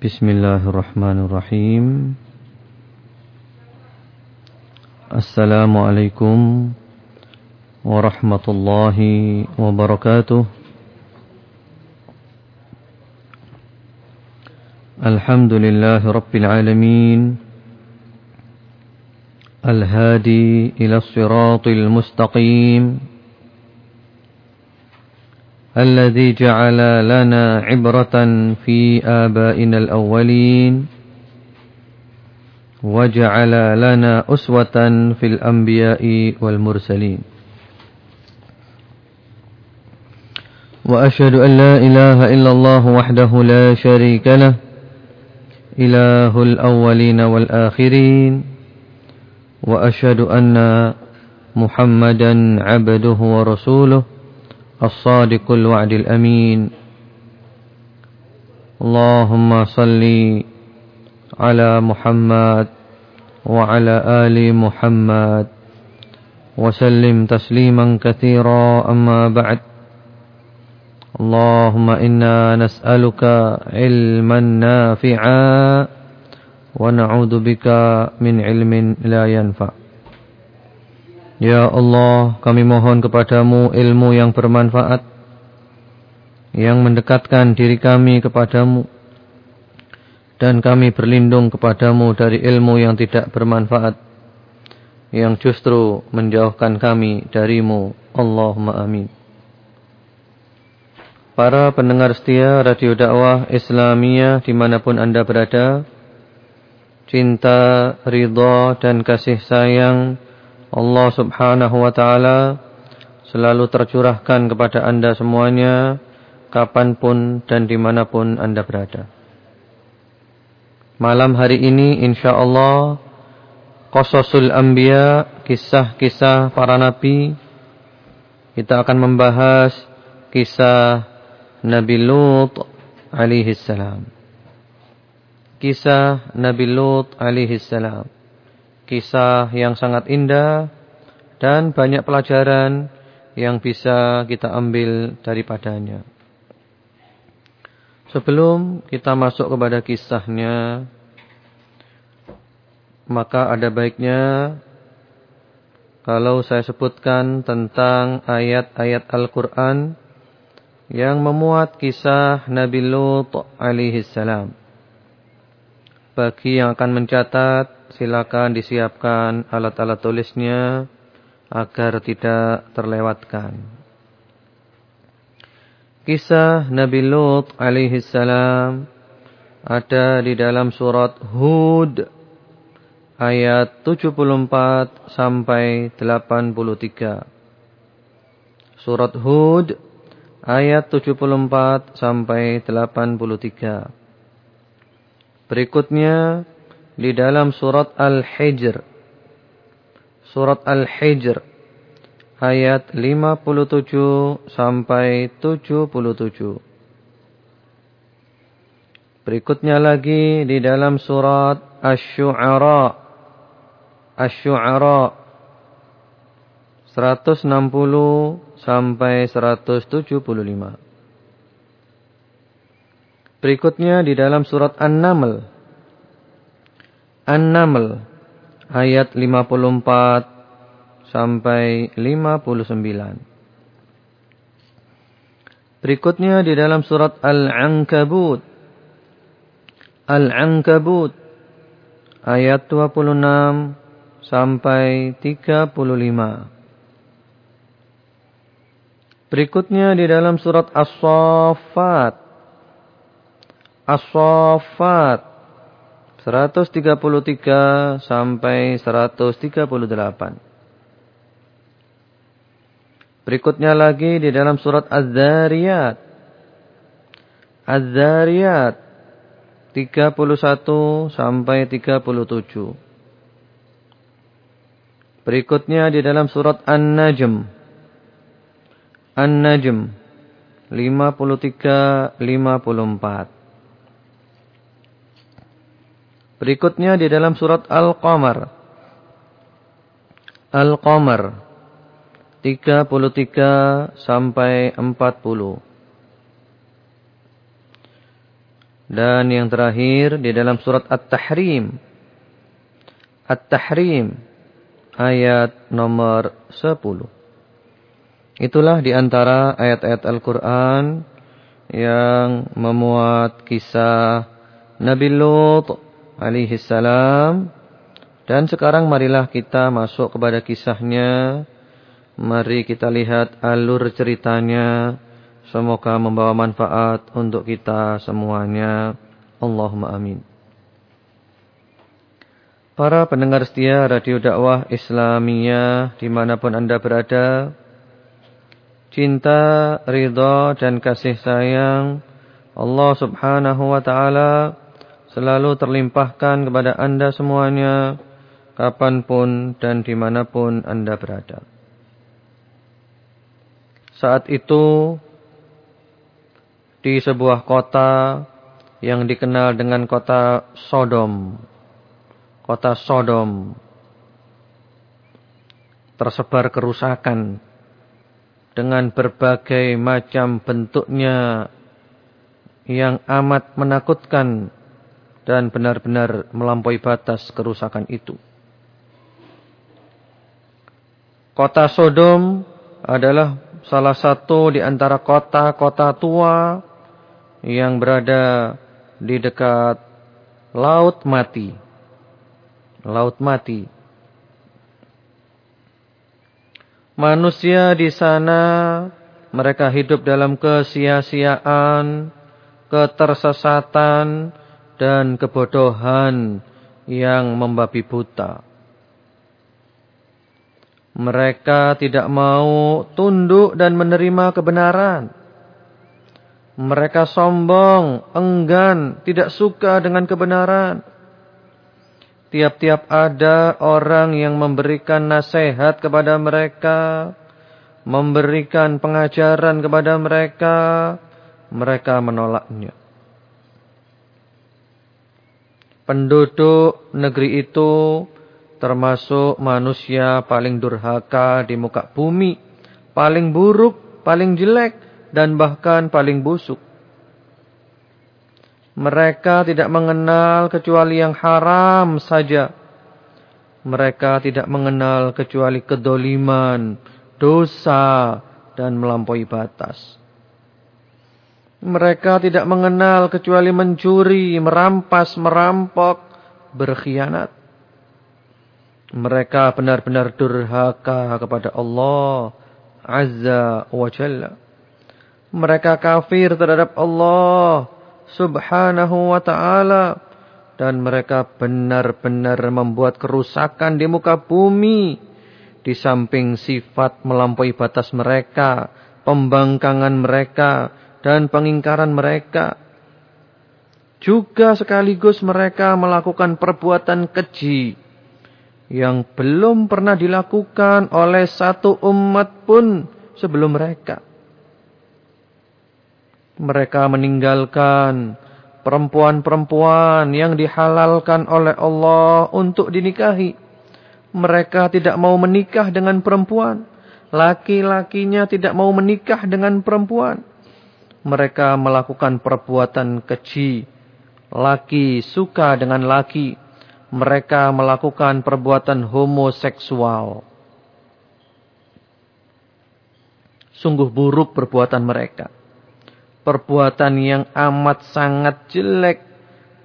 بسم الله الرحمن الرحيم. السلام عليكم ورحمة الله وبركاته. الحمد لله رب العالمين. الهادي إلى الصراط المستقيم. الذي جعل لنا عبرة في آبائنا الأولين وجعل لنا أسوة في الأنبياء والمرسلين. وأشهد أن لا إله إلا الله وحده لا شريك له إله الأولين والآخرين وأشهد أن محمدا عبده ورسوله. الصادق الوعد الأمين. اللهم صل على محمد وعلى آل محمد وسلم تسليما كثيرا. أما بعد اللهم إنا نسألك علما نافعا ونعوذ بك من علم لا ينفع. Ya Allah, kami mohon kepadamu ilmu yang bermanfaat, yang mendekatkan diri kami kepadamu, dan kami berlindung kepadamu dari ilmu yang tidak bermanfaat, yang justru menjauhkan kami darimu. Allahumma amin. Para pendengar setia Radio Dakwah Islamiyah di mana pun anda berada, cinta, ridha, dan kasih sayang Allah subhanahu wa ta'ala selalu tercurahkan kepada anda semuanya kapan pun dan di mana pun anda berada. Malam hari ini insyaAllah Qososul Anbiya Kisah-kisah para Nabi Kita akan membahas Kisah Nabi Lut alaihi salam Kisah Nabi Lut alaihi salam kisah yang sangat indah dan banyak pelajaran yang bisa kita ambil daripadanya. Sebelum kita masuk kepada kisahnya, maka ada baiknya kalau saya sebutkan tentang ayat-ayat Al-Quran yang memuat kisah Nabi Lut alaihi salam. Bagi yang akan mencatat, silakan disiapkan alat-alat tulisnya agar tidak terlewatkan. Kisah Nabi Lut alaihi salam ada di dalam surat Hud ayat 74 sampai 83. Surat Hud ayat 74 sampai 83. Berikutnya di dalam surat Al-Hijr. Surat Al-Hijr ayat 57 sampai 77. Berikutnya lagi di dalam surat Asy-Syu'ara. Asy-Syu'ara 160 sampai 175. Berikutnya di dalam surat An-Naml An-Naml ayat 54 sampai 59. Berikutnya di dalam surat Al-Ankabut. Al-Ankabut ayat 26 sampai 35. Berikutnya di dalam surat As-Saffat. As-Saffat 133 sampai 138. Berikutnya lagi di dalam surat Az-Zariyat. Az-Zariyat 31 sampai 37. Berikutnya di dalam surat An-Najm. An-Najm 53 54. Berikutnya di dalam surat Al-Qamar. Al-Qamar 33 sampai 40. Dan yang terakhir di dalam surat At-Tahrim. At-Tahrim ayat nomor 10. Itulah di antara ayat-ayat Al-Quran yang memuat kisah Nabi Lut alaihi salam. Dan sekarang marilah kita masuk kepada kisahnya. Mari kita lihat alur ceritanya. Semoga membawa manfaat untuk kita semuanya. Allahumma amin. Para pendengar setia Radio Dakwah Islamiyah di mana pun anda berada. Cinta, ridha dan kasih sayang Allah subhanahu wa ta'ala selalu terlimpahkan kepada anda semuanya. Kapan pun dan di mana pun anda berada. Saat itu di sebuah kota yang dikenal dengan kota Sodom. Kota Sodom. Tersebar kerusakan dengan berbagai macam bentuknya yang amat menakutkan dan benar-benar melampaui batas kerusakan itu. Kota Sodom adalah salah satu di antara kota-kota tua yang berada di dekat laut mati. Laut mati. Manusia di sana mereka hidup dalam kesia-siaan, ketersesatan dan kebodohan yang membabi buta. Mereka tidak mau tunduk dan menerima kebenaran. Mereka sombong, enggan, tidak suka dengan kebenaran. Tiap-tiap ada orang yang memberikan nasihat kepada mereka, memberikan pengajaran kepada mereka, mereka menolaknya. Penduduk negeri itu termasuk manusia paling durhaka di muka bumi, paling buruk, paling jelek, dan bahkan paling busuk. Mereka tidak mengenal kecuali yang haram saja. Mereka tidak mengenal kecuali kedoliman, dosa, dan melampaui batas. Mereka tidak mengenal kecuali mencuri, merampas, merampok, berkhianat. Mereka benar-benar durhaka kepada Allah Azza wa Jalla. Mereka kafir terhadap Allah subhanahu wa ta'ala. Dan mereka benar-benar membuat kerusakan di muka bumi. Di samping sifat melampaui batas mereka. Pembangkangan mereka. Dan pengingkaran mereka. Juga sekaligus mereka melakukan perbuatan keji. Yang belum pernah dilakukan oleh satu umat pun sebelum mereka mereka meninggalkan perempuan-perempuan yang dihalalkan oleh Allah untuk dinikahi. Mereka tidak mau menikah dengan perempuan. Laki-lakinya tidak mau menikah dengan perempuan. Mereka melakukan perbuatan keji. Laki suka dengan laki. Mereka melakukan perbuatan homoseksual. Sungguh buruk perbuatan mereka perbuatan yang amat sangat jelek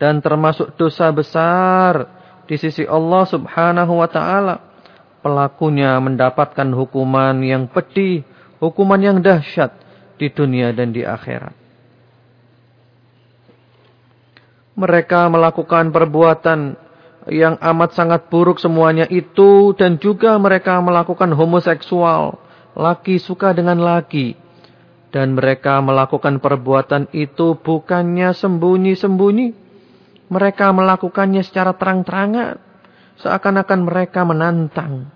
dan termasuk dosa besar di sisi Allah Subhanahu wa taala. Pelakunya mendapatkan hukuman yang pedih, hukuman yang dahsyat di dunia dan di akhirat. Mereka melakukan perbuatan yang amat sangat buruk semuanya itu dan juga mereka melakukan homoseksual. Laki suka dengan laki dan mereka melakukan perbuatan itu bukannya sembunyi-sembunyi. Mereka melakukannya secara terang-terangan. Seakan-akan mereka menantang.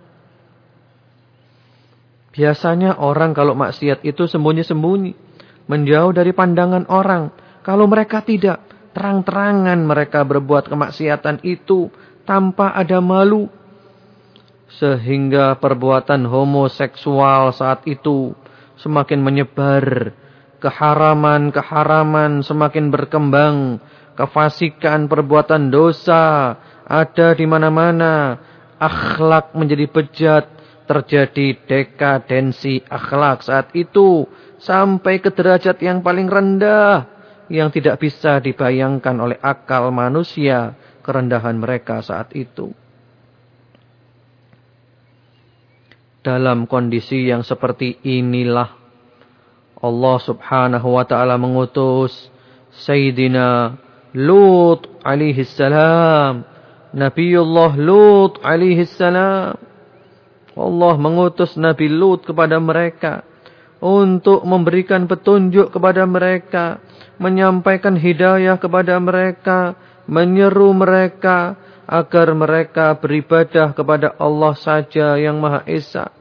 Biasanya orang kalau maksiat itu sembunyi-sembunyi. Menjauh dari pandangan orang. Kalau mereka tidak, terang-terangan mereka berbuat kemaksiatan itu tanpa ada malu. Sehingga perbuatan homoseksual saat itu semakin menyebar. Keharaman-keharaman semakin berkembang. kefasikan, perbuatan dosa ada di mana-mana. Akhlak menjadi bejat, terjadi dekadensi akhlak saat itu sampai ke derajat yang paling rendah yang tidak bisa dibayangkan oleh akal manusia kerendahan mereka saat itu. Dalam kondisi yang seperti inilah Allah subhanahu wa ta'ala mengutus Sayyidina Lut alaihi salam. Nabiullah Lut alaihi salam. Allah mengutus Nabi Lut kepada mereka. Untuk memberikan petunjuk kepada mereka. Menyampaikan hidayah kepada mereka. Menyeru mereka. Agar mereka beribadah kepada Allah saja yang Maha Esa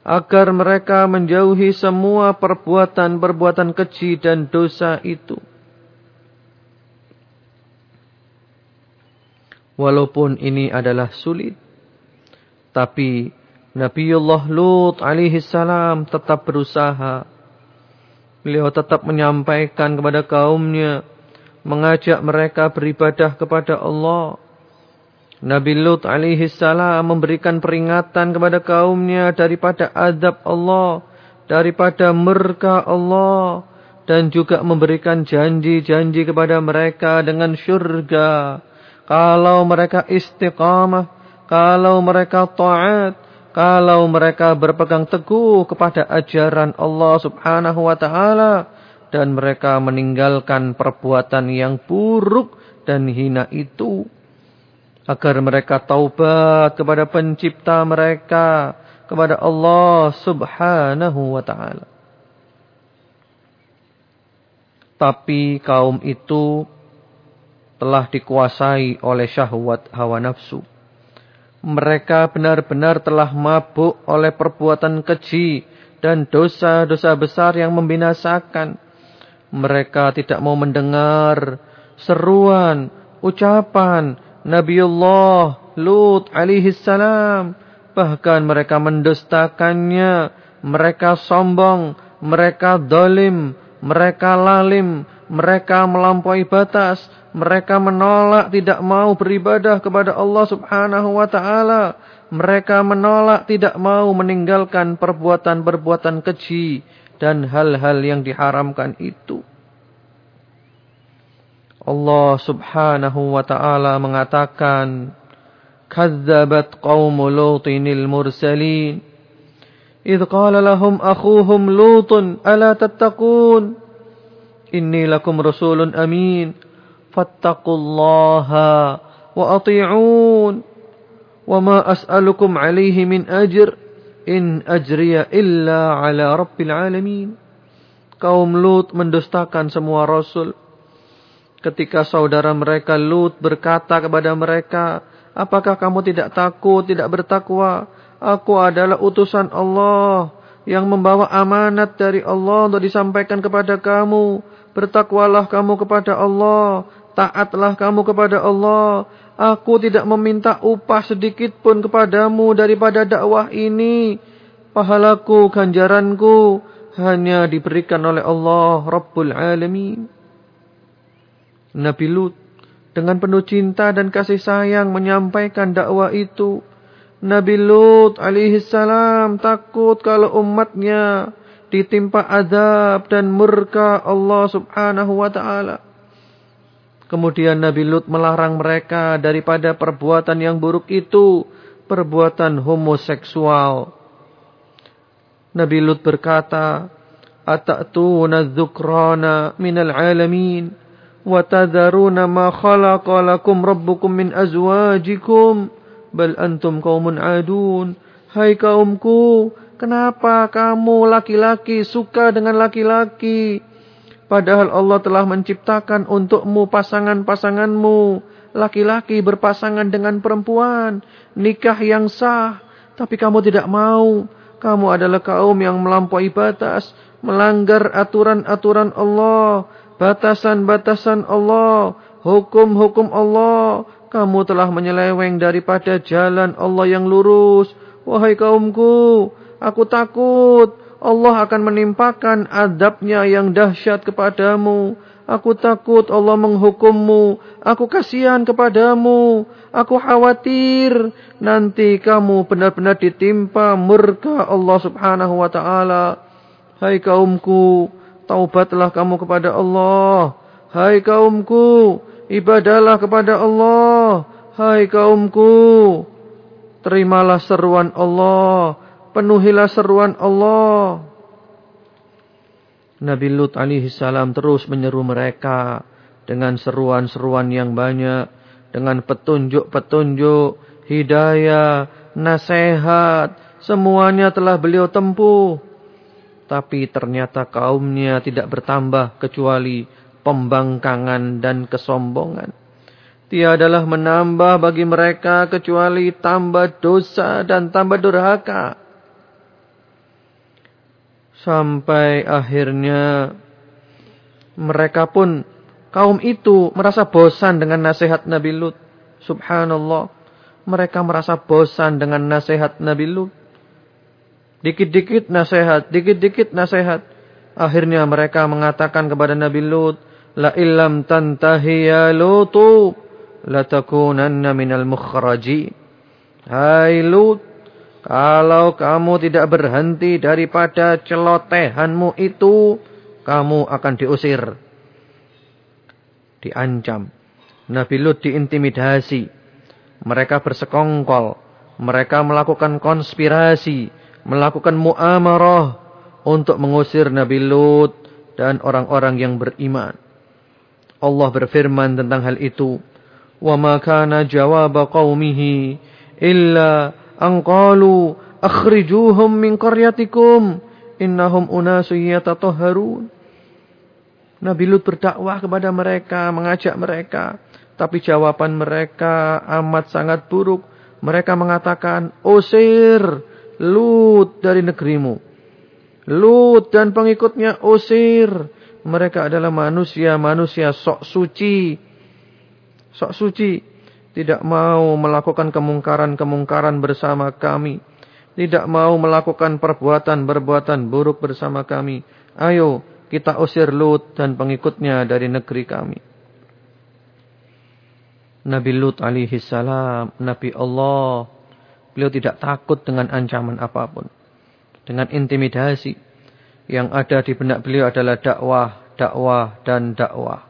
agar mereka menjauhi semua perbuatan-perbuatan keji dan dosa itu. Walaupun ini adalah sulit, tapi Nabiullah Lut alaihi salam tetap berusaha. Beliau tetap menyampaikan kepada kaumnya, mengajak mereka beribadah kepada Allah Nabi Lut alaihi salam memberikan peringatan kepada kaumnya daripada adab Allah, daripada murka Allah dan juga memberikan janji-janji kepada mereka dengan syurga. Kalau mereka istiqamah, kalau mereka taat, kalau mereka berpegang teguh kepada ajaran Allah Subhanahu wa taala dan mereka meninggalkan perbuatan yang buruk dan hina itu agar mereka taubat kepada pencipta mereka kepada Allah Subhanahu wa taala. Tapi kaum itu telah dikuasai oleh syahwat hawa nafsu. Mereka benar-benar telah mabuk oleh perbuatan keji dan dosa-dosa besar yang membinasakan. Mereka tidak mau mendengar seruan, ucapan, Nabiullah Lut alaihi salam. Bahkan mereka mendustakannya. Mereka sombong. Mereka dolim. Mereka lalim. Mereka melampaui batas. Mereka menolak tidak mau beribadah kepada Allah subhanahu wa ta'ala. Mereka menolak tidak mau meninggalkan perbuatan-perbuatan keji. Dan hal-hal yang diharamkan itu. Allah subhanahu wa ta'ala mengatakan Kadzabat qawmu lutinil mursalin Idh qala lahum akhuhum lutun ala tattaqun Inni lakum rasulun amin. Fattaqullaha wa ati'un. Wa ma as'alukum alaihi min ajr. In ajriya illa ala rabbil alamin. Kaum Lut mendustakan semua rasul. Ketika saudara mereka Lut berkata kepada mereka, Apakah kamu tidak takut, tidak bertakwa? Aku adalah utusan Allah yang membawa amanat dari Allah untuk disampaikan kepada kamu. Bertakwalah kamu kepada Allah. Taatlah kamu kepada Allah. Aku tidak meminta upah sedikit pun kepadamu daripada dakwah ini. Pahalaku, ganjaranku hanya diberikan oleh Allah Rabbul Alamin. Nabi Lut dengan penuh cinta dan kasih sayang menyampaikan dakwah itu. Nabi Lut alaihi salam takut kalau umatnya ditimpa azab dan murka Allah subhanahu wa ta'ala. Kemudian Nabi Lut melarang mereka daripada perbuatan yang buruk itu, perbuatan homoseksual. Nabi Lut berkata, Atatuna dhukrana minal alamin, wa tadharuna ma khalaqa lakum rabbukum min azwajikum, bal antum kaumun adun. Hai kaumku, kenapa kamu laki-laki suka dengan laki-laki? Padahal Allah telah menciptakan untukmu pasangan-pasanganmu. Laki-laki berpasangan dengan perempuan. Nikah yang sah. Tapi kamu tidak mau. Kamu adalah kaum yang melampaui batas. Melanggar aturan-aturan Allah batasan-batasan Allah, hukum-hukum Allah. Kamu telah menyeleweng daripada jalan Allah yang lurus. Wahai kaumku, aku takut Allah akan menimpakan adabnya yang dahsyat kepadamu. Aku takut Allah menghukummu. Aku kasihan kepadamu. Aku khawatir nanti kamu benar-benar ditimpa murka Allah subhanahu wa ta'ala. Hai kaumku, taubatlah kamu kepada Allah. Hai kaumku, ibadalah kepada Allah. Hai kaumku, terimalah seruan Allah. Penuhilah seruan Allah. Nabi Lut alaihi salam terus menyeru mereka dengan seruan-seruan yang banyak, dengan petunjuk-petunjuk, hidayah, nasihat, semuanya telah beliau tempuh. Tapi ternyata kaumnya tidak bertambah kecuali pembangkangan dan kesombongan. Tiadalah menambah bagi mereka kecuali tambah dosa dan tambah durhaka. Sampai akhirnya mereka pun kaum itu merasa bosan dengan nasihat Nabi Lut. Subhanallah. Mereka merasa bosan dengan nasihat Nabi Lut. Dikit-dikit nasihat, dikit-dikit nasihat. Akhirnya mereka mengatakan kepada Nabi Lut, La illam tantahi ya Lutu, latakunanna minal mukhraji. Hai Lut, kalau kamu tidak berhenti daripada celotehanmu itu, kamu akan diusir. Diancam. Nabi Lut diintimidasi. Mereka bersekongkol. Mereka melakukan konspirasi. Melakukan muamarah. Untuk mengusir Nabi Lut dan orang-orang yang beriman. Allah berfirman tentang hal itu. وَمَا كَانَ جَوَابَ قَوْمِهِ إِلَّا Angkalu akhrijuhum min qaryatikum innahum unasu yatatahharun. Nabi Lut berdakwah kepada mereka, mengajak mereka. Tapi jawaban mereka amat sangat buruk. Mereka mengatakan, Usir Lut dari negerimu. Lut dan pengikutnya usir. Mereka adalah manusia-manusia sok suci. Sok suci tidak mau melakukan kemungkaran-kemungkaran bersama kami, tidak mau melakukan perbuatan-perbuatan buruk bersama kami. Ayo kita usir Lut dan pengikutnya dari negeri kami. Nabi Lut alaihi salam, Nabi Allah, beliau tidak takut dengan ancaman apa pun. Dengan intimidasi. Yang ada di benak beliau adalah dakwah, dakwah, dan dakwah.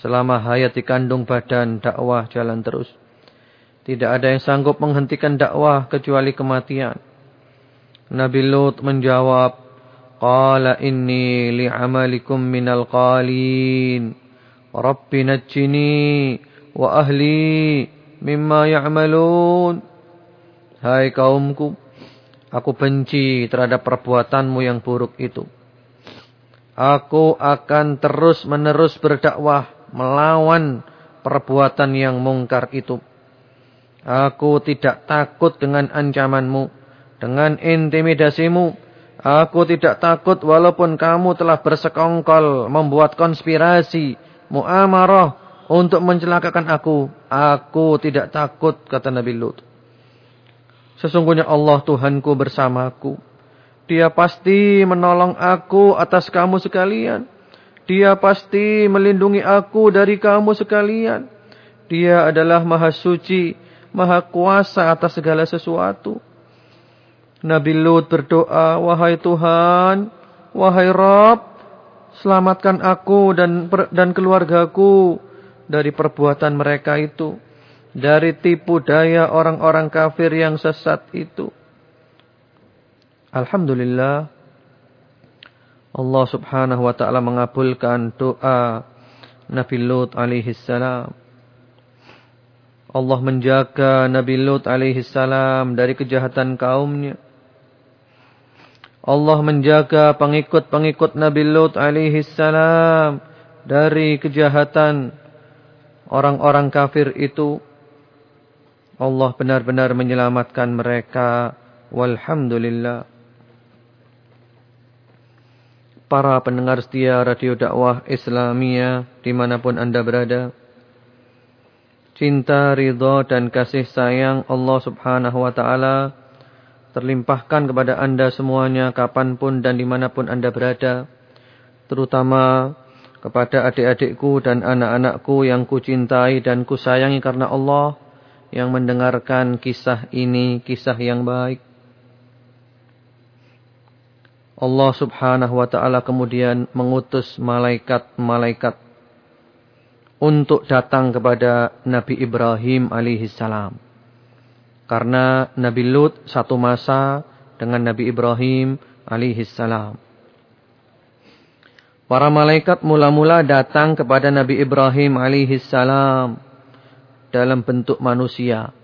Selama hayat di kandung badan, dakwah jalan terus. Tidak ada yang sanggup menghentikan dakwah kecuali kematian. Nabi Lut menjawab, Qala inni li'amalikum minal qalin. Rabbi najjini wa ahli mimma ya'malun. Hai kaumku, aku benci terhadap perbuatanmu yang buruk itu. Aku akan terus menerus berdakwah melawan perbuatan yang mungkar itu. Aku tidak takut dengan ancamanmu, dengan intimidasimu. Aku tidak takut walaupun kamu telah bersekongkol, membuat konspirasi, muamarah untuk mencelakakan aku. Aku tidak takut, kata Nabi Lut. Sesungguhnya Allah Tuhanku bersamaku. Dia pasti menolong aku atas kamu sekalian. Dia pasti melindungi aku dari kamu sekalian. Dia adalah maha suci, maha kuasa atas segala sesuatu. Nabi Lut berdoa, Wahai Tuhan, wahai Rabb, selamatkan aku dan dan keluargaku dari perbuatan mereka itu. Dari tipu daya orang-orang kafir yang sesat itu. Alhamdulillah. Allah subhanahu wa ta'ala mengabulkan doa Nabi Lut alaihi salam. Allah menjaga Nabi Lut alaihi salam dari kejahatan kaumnya. Allah menjaga pengikut-pengikut Nabi Lut alaihi salam dari kejahatan orang-orang kafir itu. Allah benar-benar menyelamatkan mereka. Walhamdulillah para pendengar setia radio dakwah Islamia di mana pun anda berada. Cinta, ridho dan kasih sayang Allah subhanahu wa ta'ala terlimpahkan kepada anda semuanya kapan pun dan di mana pun anda berada. Terutama kepada adik-adikku dan anak-anakku yang kucintai dan kusayangi karena Allah yang mendengarkan kisah ini, kisah yang baik. Allah subhanahu wa ta'ala kemudian mengutus malaikat-malaikat untuk datang kepada Nabi Ibrahim alaihissalam. Karena Nabi Lut satu masa dengan Nabi Ibrahim alaihissalam. Para malaikat mula-mula datang kepada Nabi Ibrahim alaihi salam dalam bentuk manusia,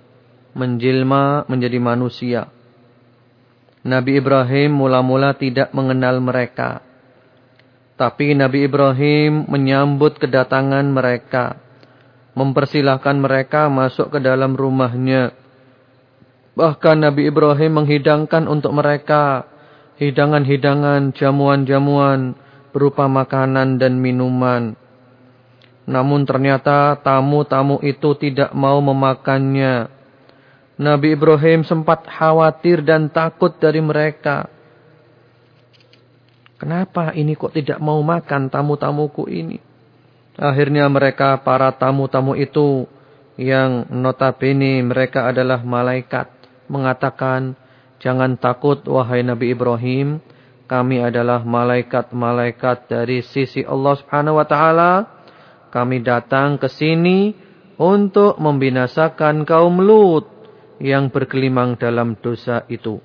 menjelma menjadi manusia. Nabi Ibrahim mula-mula tidak mengenal mereka. Tapi Nabi Ibrahim menyambut kedatangan mereka. Mempersilahkan mereka masuk ke dalam rumahnya. Bahkan Nabi Ibrahim menghidangkan untuk mereka hidangan-hidangan, jamuan-jamuan berupa makanan dan minuman. Namun ternyata tamu-tamu itu tidak mau memakannya. Nabi Ibrahim sempat khawatir dan takut dari mereka. Kenapa ini kok tidak mau makan tamu-tamuku ini? Akhirnya mereka para tamu-tamu itu yang notabene mereka adalah malaikat mengatakan, "Jangan takut wahai Nabi Ibrahim." Kami adalah malaikat-malaikat dari sisi Allah Subhanahu wa taala. Kami datang ke sini untuk membinasakan kaum Lut yang berkelimang dalam dosa itu.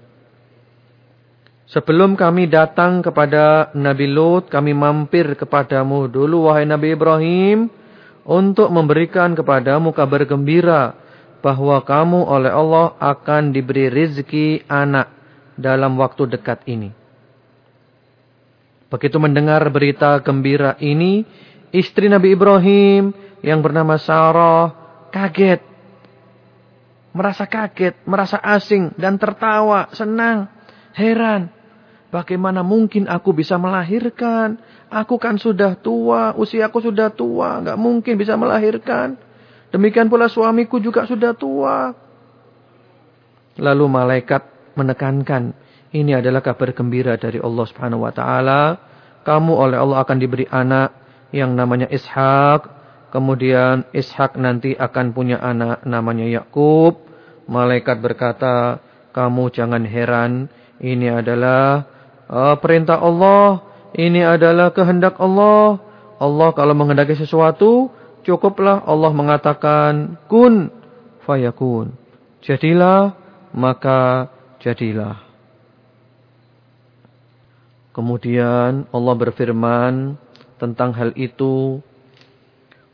Sebelum kami datang kepada Nabi Lut, kami mampir kepadamu dulu wahai Nabi Ibrahim untuk memberikan kepadamu kabar gembira bahwa kamu oleh Allah akan diberi rizki anak dalam waktu dekat ini. Begitu mendengar berita gembira ini, istri Nabi Ibrahim yang bernama Sarah kaget. Merasa kaget, merasa asing dan tertawa, senang, heran. Bagaimana mungkin aku bisa melahirkan? Aku kan sudah tua, usiaku sudah tua, nggak mungkin bisa melahirkan. Demikian pula suamiku juga sudah tua. Lalu malaikat menekankan, ini adalah kabar gembira dari Allah Subhanahu wa taala. Kamu oleh Allah akan diberi anak yang namanya Ishak. Kemudian Ishak nanti akan punya anak namanya Yakub. Malaikat berkata, "Kamu jangan heran, ini adalah uh, perintah Allah, ini adalah kehendak Allah. Allah kalau menghendaki sesuatu, cukuplah Allah mengatakan kun fayakun. Jadilah, maka jadilah." Kemudian Allah berfirman tentang hal itu.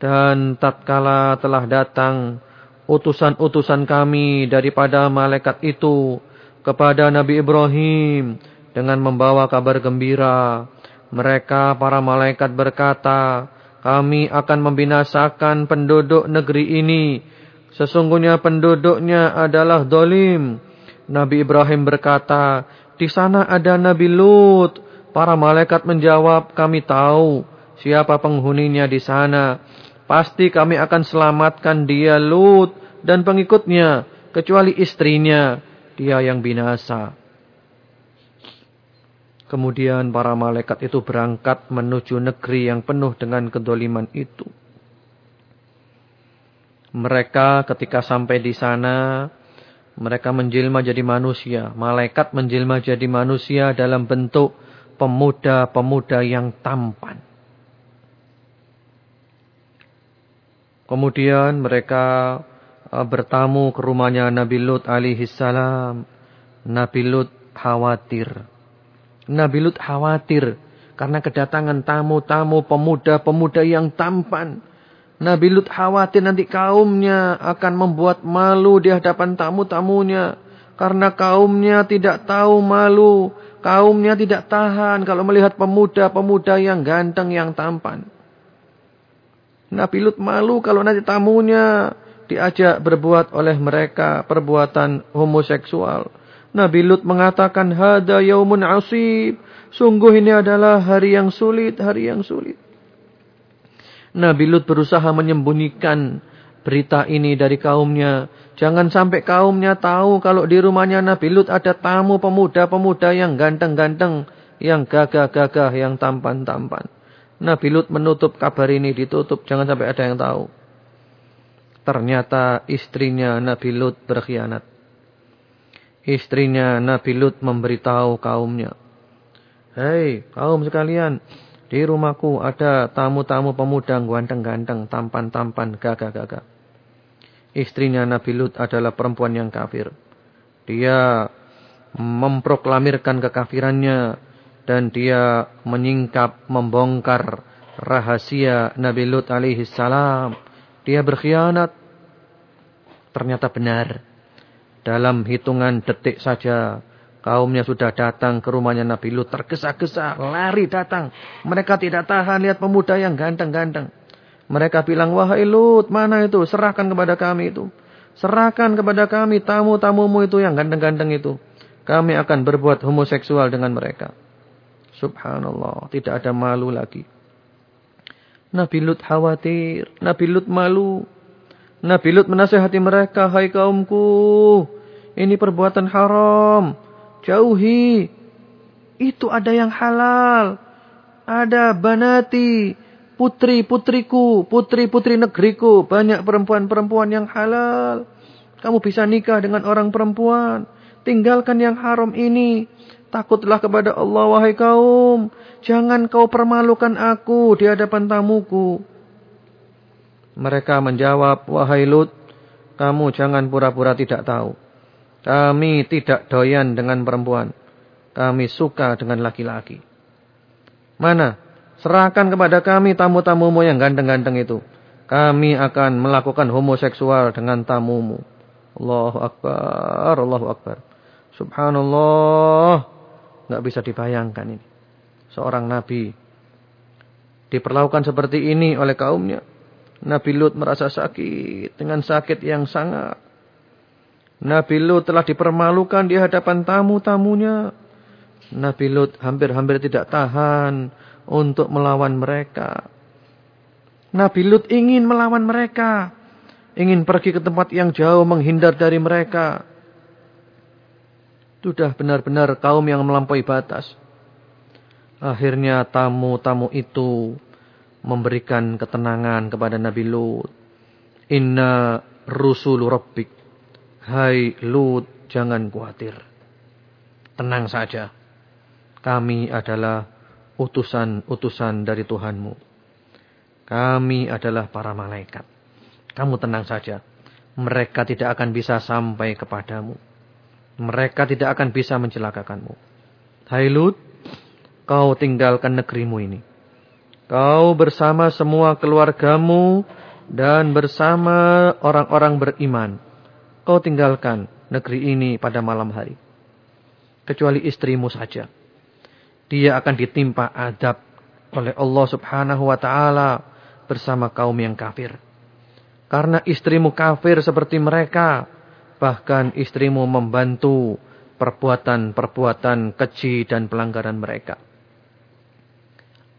Dan tatkala telah datang utusan-utusan kami daripada malaikat itu kepada Nabi Ibrahim dengan membawa kabar gembira. Mereka para malaikat berkata, kami akan membinasakan penduduk negeri ini. Sesungguhnya penduduknya adalah dolim. Nabi Ibrahim berkata, di sana ada Nabi Lut. Para malaikat menjawab, kami tahu siapa penghuninya di sana. Pasti kami akan selamatkan dia Lut dan pengikutnya. Kecuali istrinya, dia yang binasa. Kemudian para malaikat itu berangkat menuju negeri yang penuh dengan kedoliman itu. Mereka ketika sampai di sana mereka menjelma jadi manusia. Malaikat menjelma jadi manusia dalam bentuk pemuda-pemuda yang tampan. Kemudian mereka uh, bertamu ke rumahnya Nabi Lut alaihi salam. Nabi Lut khawatir. Nabi Lut khawatir karena kedatangan tamu-tamu pemuda-pemuda yang tampan. Nabi Lut khawatir nanti kaumnya akan membuat malu di hadapan tamu-tamunya. Karena kaumnya tidak tahu malu. Kaumnya tidak tahan kalau melihat pemuda-pemuda yang ganteng, yang tampan. Nabi Lut malu kalau nanti tamunya diajak berbuat oleh mereka perbuatan homoseksual. Nabi Lut mengatakan, Hada yaumun asib. Sungguh ini adalah hari yang sulit, hari yang sulit. Nabi Lut berusaha menyembunyikan berita ini dari kaumnya. Jangan sampai kaumnya tahu kalau di rumahnya Nabi Lut ada tamu pemuda-pemuda yang ganteng-ganteng, yang gagah-gagah, yang tampan-tampan. Nabi Lut menutup kabar ini ditutup, jangan sampai ada yang tahu. Ternyata istrinya Nabi Lut berkhianat. Istrinya Nabi Lut memberitahu kaumnya. Hei kaum sekalian, di rumahku ada tamu-tamu pemuda ganteng-ganteng, tampan-tampan, gagah-gagah. Istrinya Nabi Lut adalah perempuan yang kafir. Dia memproklamirkan kekafirannya dan dia menyingkap, membongkar rahasia Nabi Lut alaihi salam. Dia berkhianat. Ternyata benar. Dalam hitungan detik saja kaumnya sudah datang ke rumahnya Nabi Lut tergesa-gesa, lari datang. Mereka tidak tahan lihat pemuda yang ganteng-ganteng. Mereka bilang, "Wahai Lut, mana itu? Serahkan kepada kami itu." Serahkan kepada kami tamu-tamumu itu yang ganteng-ganteng itu. Kami akan berbuat homoseksual dengan mereka. Subhanallah, tidak ada malu lagi. Nabi Lut khawatir, Nabi Lut malu. Nabi Lut menasihati mereka, "Hai kaumku, ini perbuatan haram. Jauhi. Itu ada yang halal. Ada banati, putri-putriku, putri-putri negeriku, banyak perempuan-perempuan yang halal. Kamu bisa nikah dengan orang perempuan. Tinggalkan yang haram ini. Takutlah kepada Allah wahai kaum. Jangan kau permalukan aku di hadapan tamuku. Mereka menjawab, wahai Lut, kamu jangan pura-pura tidak tahu. Kami tidak doyan dengan perempuan. Kami suka dengan laki-laki. Mana? Serahkan kepada kami tamu-tamumu yang ganteng-ganteng itu. Kami akan melakukan homoseksual dengan tamumu. Allahu Akbar, Allahu Akbar. Subhanallah. Nggak bisa dibayangkan ini. Seorang nabi diperlakukan seperti ini oleh kaumnya. Nabi Lut merasa sakit dengan sakit yang sangat. Nabi Lut telah dipermalukan di hadapan tamu-tamunya. Nabi Lut hampir-hampir tidak tahan untuk melawan mereka. Nabi Lut ingin melawan mereka. Ingin pergi ke tempat yang jauh menghindar dari mereka. Sudah benar-benar kaum yang melampaui batas. Akhirnya tamu-tamu itu memberikan ketenangan kepada Nabi Lut. Inna rusulu rabbik. Hai Lut, jangan khawatir. Tenang saja. Kami adalah utusan-utusan dari Tuhanmu. Kami adalah para malaikat. Kamu tenang saja. Mereka tidak akan bisa sampai kepadamu. Mereka tidak akan bisa mencelakakanmu. Hai Lut, kau tinggalkan negerimu ini. Kau bersama semua keluargamu dan bersama orang-orang beriman. Kau tinggalkan negeri ini pada malam hari. Kecuali istrimu saja. Dia akan ditimpa adab oleh Allah subhanahu wa ta'ala bersama kaum yang kafir. Karena istrimu kafir seperti mereka Bahkan istrimu membantu perbuatan-perbuatan keji dan pelanggaran mereka.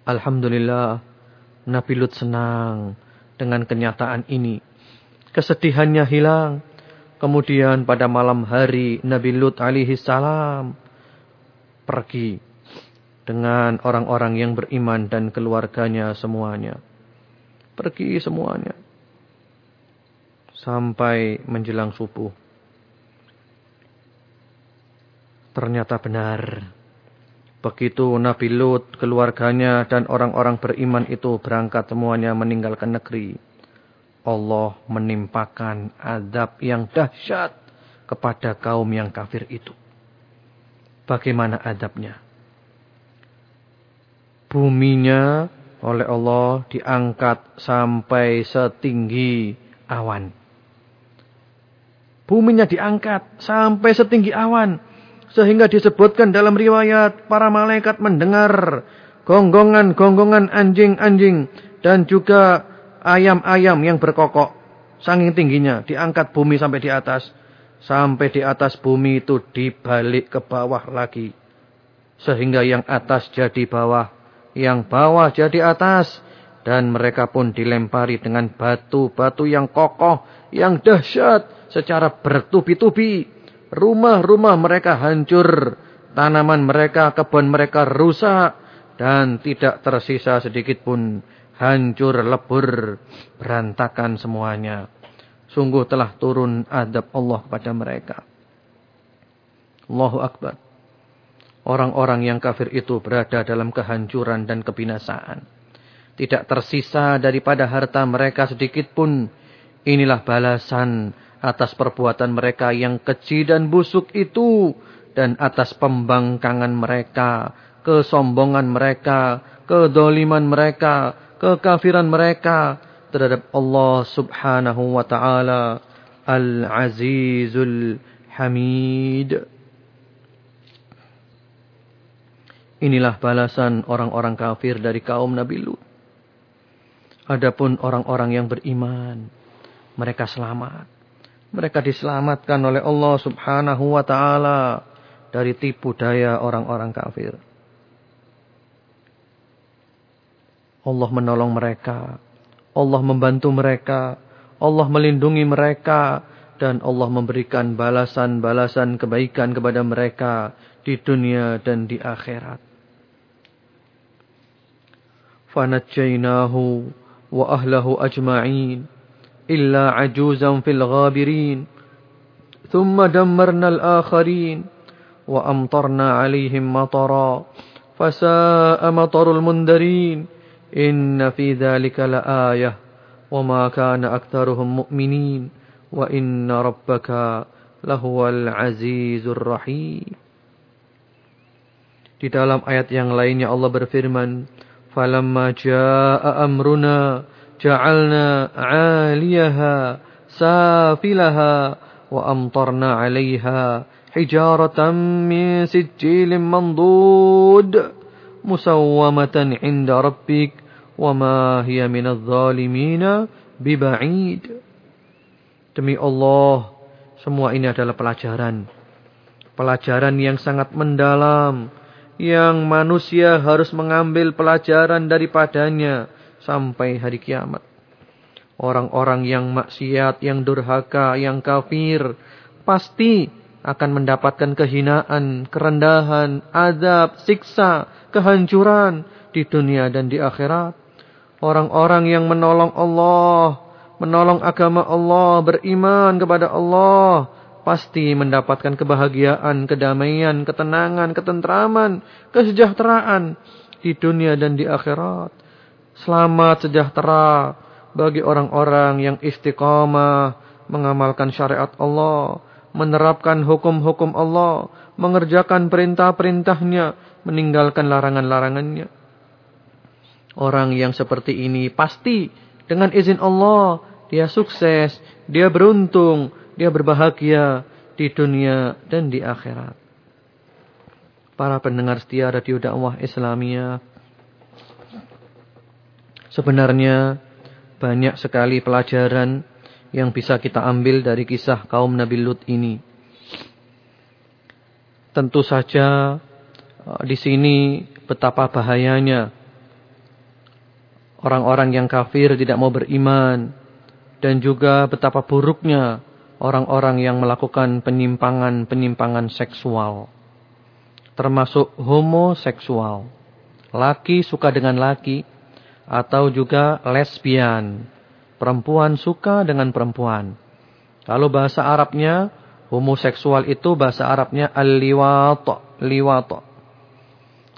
Alhamdulillah, Nabi Lut senang dengan kenyataan ini. Kesedihannya hilang. Kemudian pada malam hari Nabi Lut alaihi salam pergi dengan orang-orang yang beriman dan keluarganya semuanya. Pergi semuanya. Sampai menjelang subuh. Ternyata benar. Begitu Nabi Lut, keluarganya dan orang-orang beriman itu berangkat semuanya meninggalkan negeri. Allah menimpakan adab yang dahsyat kepada kaum yang kafir itu. Bagaimana adabnya? Buminya oleh Allah diangkat sampai setinggi awan. Buminya diangkat sampai setinggi awan sehingga disebutkan dalam riwayat para malaikat mendengar gonggongan-gonggongan anjing-anjing dan juga ayam-ayam yang berkokok. Saking tingginya. Diangkat bumi sampai di atas. Sampai di atas bumi itu dibalik ke bawah lagi. Sehingga yang atas jadi bawah. Yang bawah jadi atas. Dan mereka pun dilempari dengan batu-batu yang kokoh. Yang dahsyat. Secara bertubi-tubi. Rumah-rumah mereka hancur. Tanaman mereka, kebun mereka rusak. Dan tidak tersisa sedikit pun. Hancur, lebur, berantakan semuanya. Sungguh telah turun adab Allah kepada mereka. Allahu Akbar. Orang-orang yang kafir itu berada dalam kehancuran dan kebinasaan. Tidak tersisa daripada harta mereka sedikit pun. Inilah balasan atas perbuatan mereka yang keji dan busuk itu. Dan atas pembangkangan mereka, kesombongan mereka, kedoliman mereka, kekafiran mereka terhadap Allah subhanahu wa ta'ala. Al-Azizul Hamid. Inilah balasan orang-orang kafir dari kaum Nabi Lut. Adapun orang-orang yang beriman, mereka selamat. Mereka diselamatkan oleh Allah Subhanahu wa taala dari tipu daya orang-orang kafir. Allah menolong mereka, Allah membantu mereka, Allah melindungi mereka dan Allah memberikan balasan-balasan kebaikan kepada mereka di dunia dan di akhirat. فنجيناه وأهله أجمعين إلا عجوزا في الغابرين. ثم دمرنا الآخرين وأمطرنا عليهم مطرا. فساء مطر المنذرين. إن في ذلك لآية. وما كان أكثرهم مؤمنين. وإن ربك لهو العزيز الرحيم. Di dalam ayat yang lainnya Allah berfirman, فلما جاء أمرنا جعلنا عاليها سافلها وأمطرنا عليها حجارة من سجيل منضود مسومة عند ربك وما هي من الظالمين ببعيد Demi Allah, semua ini adalah pelajaran. Pelajaran yang sangat mendalam yang manusia harus mengambil pelajaran daripadanya sampai hari kiamat. Orang-orang yang maksiat, yang durhaka, yang kafir pasti akan mendapatkan kehinaan, kerendahan, azab, siksa, kehancuran di dunia dan di akhirat. Orang-orang yang menolong Allah, menolong agama Allah, beriman kepada Allah, pasti mendapatkan kebahagiaan, kedamaian, ketenangan, ketentraman, kesejahteraan di dunia dan di akhirat. Selamat sejahtera bagi orang-orang yang istiqamah mengamalkan syariat Allah, menerapkan hukum-hukum Allah, mengerjakan perintah-perintahnya, meninggalkan larangan-larangannya. Orang yang seperti ini pasti dengan izin Allah dia sukses, dia beruntung, dia berbahagia di dunia dan di akhirat. Para pendengar setia radio dakwah Islamia, sebenarnya banyak sekali pelajaran yang bisa kita ambil dari kisah kaum Nabi Lut ini. Tentu saja eh, di sini betapa bahayanya orang-orang yang kafir tidak mau beriman dan juga betapa buruknya orang-orang yang melakukan penyimpangan-penyimpangan seksual. Termasuk homoseksual. Laki suka dengan laki. Atau juga lesbian. Perempuan suka dengan perempuan. Kalau bahasa Arabnya, homoseksual itu bahasa Arabnya al-liwata. Liwata.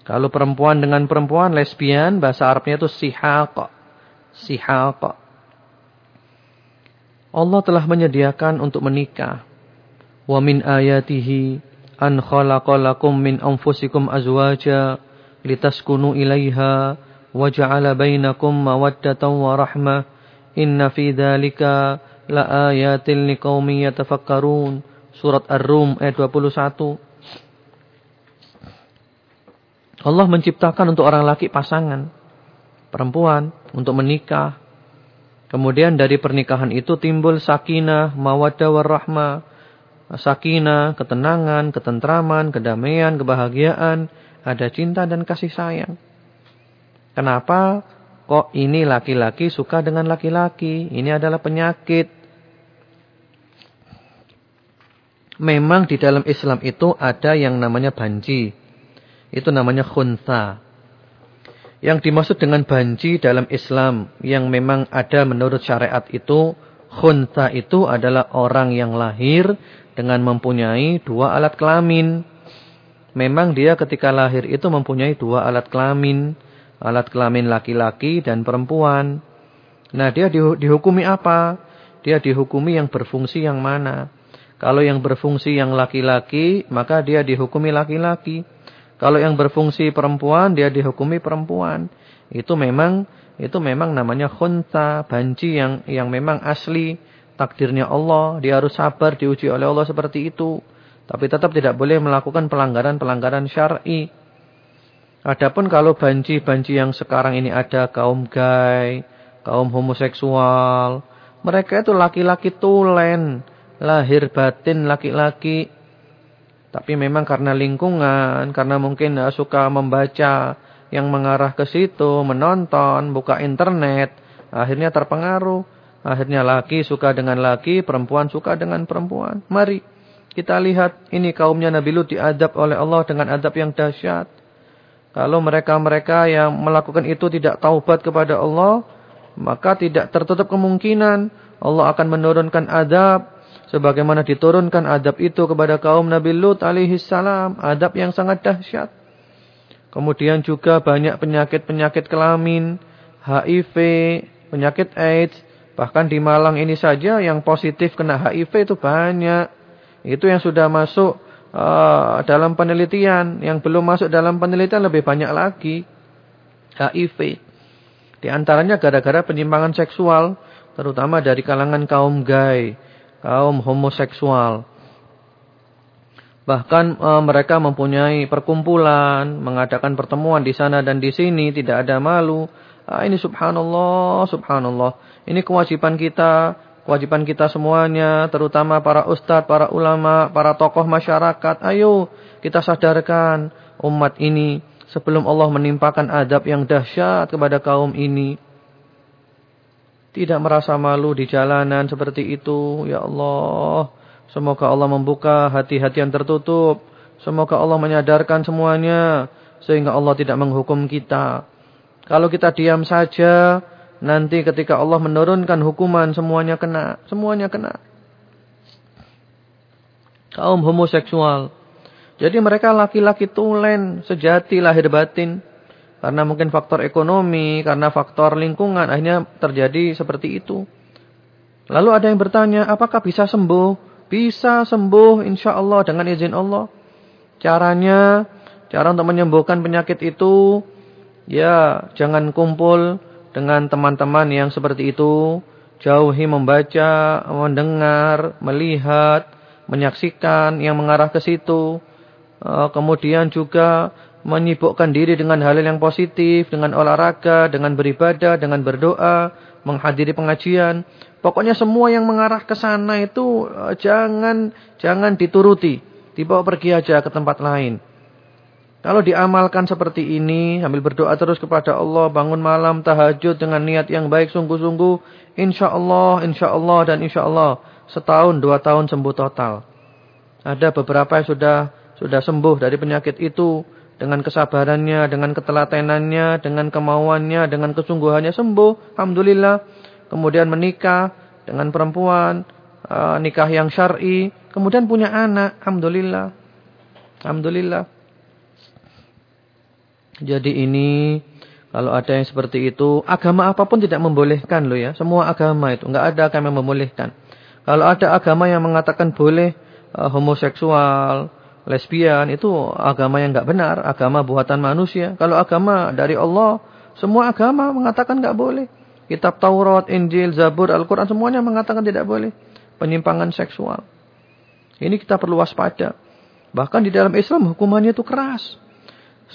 Kalau perempuan dengan perempuan, lesbian, bahasa Arabnya itu sihaqa. Sihaqa. Allah telah menyediakan untuk menikah. Wa min ayatihi an khalaqalakum min anfusikum azwaja litaskunu ilaiha bainakum mawaddatan wa rahmah. Inna fi dzalika laayatin liqaumin yatafakkarun. Surat Ar-Rum ayat 21. Allah menciptakan untuk orang laki pasangan perempuan untuk menikah Kemudian dari pernikahan itu timbul sakinah, mawaddah warahmah. Sakinah, ketenangan, ketentraman, kedamaian, kebahagiaan, ada cinta dan kasih sayang. Kenapa kok ini laki-laki suka dengan laki-laki? Ini adalah penyakit. Memang di dalam Islam itu ada yang namanya banji. Itu namanya khunsa. Yang dimaksud dengan banji dalam Islam yang memang ada menurut syariat itu, khunta itu adalah orang yang lahir dengan mempunyai dua alat kelamin. Memang dia ketika lahir itu mempunyai dua alat kelamin. Alat kelamin laki-laki dan perempuan. Nah dia dihukumi apa? Dia dihukumi yang berfungsi yang mana? Kalau yang berfungsi yang laki-laki, maka dia dihukumi laki-laki. Kalau yang berfungsi perempuan, dia dihukumi perempuan. Itu memang itu memang namanya khunta, banci yang yang memang asli takdirnya Allah. Dia harus sabar diuji oleh Allah seperti itu. Tapi tetap tidak boleh melakukan pelanggaran-pelanggaran syar'i. Adapun kalau banci-banci yang sekarang ini ada kaum gay, kaum homoseksual, mereka itu laki-laki tulen, lahir batin laki-laki tapi memang karena lingkungan, karena mungkin uh, suka membaca yang mengarah ke situ, menonton, buka internet, akhirnya terpengaruh. Akhirnya laki suka dengan laki, perempuan suka dengan perempuan. Mari kita lihat ini kaumnya Nabi Lut diadab oleh Allah dengan adab yang dahsyat. Kalau mereka-mereka yang melakukan itu tidak taubat kepada Allah, maka tidak tertutup kemungkinan Allah akan menurunkan adab Sebagaimana diturunkan adab itu kepada kaum Nabi Lut alaihi salam. Adab yang sangat dahsyat. Kemudian juga banyak penyakit-penyakit kelamin. HIV, penyakit AIDS. Bahkan di Malang ini saja yang positif kena HIV itu banyak. Itu yang sudah masuk uh, dalam penelitian. Yang belum masuk dalam penelitian lebih banyak lagi. HIV. Di antaranya gara-gara penyimpangan seksual. Terutama dari kalangan kaum gay kaum homoseksual. Bahkan e, mereka mempunyai perkumpulan, mengadakan pertemuan di sana dan di sini, tidak ada malu. Ah, ini subhanallah, subhanallah. Ini kewajiban kita, kewajiban kita semuanya, terutama para ustadz, para ulama, para tokoh masyarakat. Ayo kita sadarkan umat ini sebelum Allah menimpakan adab yang dahsyat kepada kaum ini. Tidak merasa malu di jalanan seperti itu. Ya Allah. Semoga Allah membuka hati-hati yang tertutup. Semoga Allah menyadarkan semuanya. Sehingga Allah tidak menghukum kita. Kalau kita diam saja. Nanti ketika Allah menurunkan hukuman semuanya kena. Semuanya kena. Kaum homoseksual. Jadi mereka laki-laki tulen. Sejati lahir batin. Karena mungkin faktor ekonomi, karena faktor lingkungan, akhirnya terjadi seperti itu. Lalu ada yang bertanya, apakah bisa sembuh? Bisa sembuh insya Allah dengan izin Allah. Caranya, cara untuk menyembuhkan penyakit itu, ya jangan kumpul dengan teman-teman yang seperti itu. Jauhi membaca, mendengar, melihat, menyaksikan yang mengarah ke situ. Eh, kemudian juga menyibukkan diri dengan hal yang positif, dengan olahraga, dengan beribadah, dengan berdoa, menghadiri pengajian. Pokoknya semua yang mengarah ke sana itu uh, jangan jangan dituruti, dibawa pergi aja ke tempat lain. Kalau diamalkan seperti ini, sambil berdoa terus kepada Allah, bangun malam, tahajud dengan niat yang baik sungguh-sungguh, insya Allah, insya Allah, dan insya Allah, setahun, dua tahun sembuh total. Ada beberapa yang sudah sudah sembuh dari penyakit itu dengan kesabarannya, dengan ketelatenannya, dengan kemauannya, dengan kesungguhannya sembuh. Alhamdulillah. Kemudian menikah dengan perempuan, uh, nikah yang syar'i, kemudian punya anak. Alhamdulillah. Alhamdulillah. Jadi ini kalau ada yang seperti itu, agama apa pun tidak membolehkan loh ya. Semua agama itu enggak ada agama yang membolehkan. Kalau ada agama yang mengatakan boleh uh, homoseksual, lesbian itu agama yang enggak benar, agama buatan manusia. Kalau agama dari Allah, semua agama mengatakan enggak boleh. Kitab Taurat, Injil, Zabur, Al-Quran semuanya mengatakan tidak boleh. Penyimpangan seksual. Ini kita perlu waspada. Bahkan di dalam Islam hukumannya itu keras.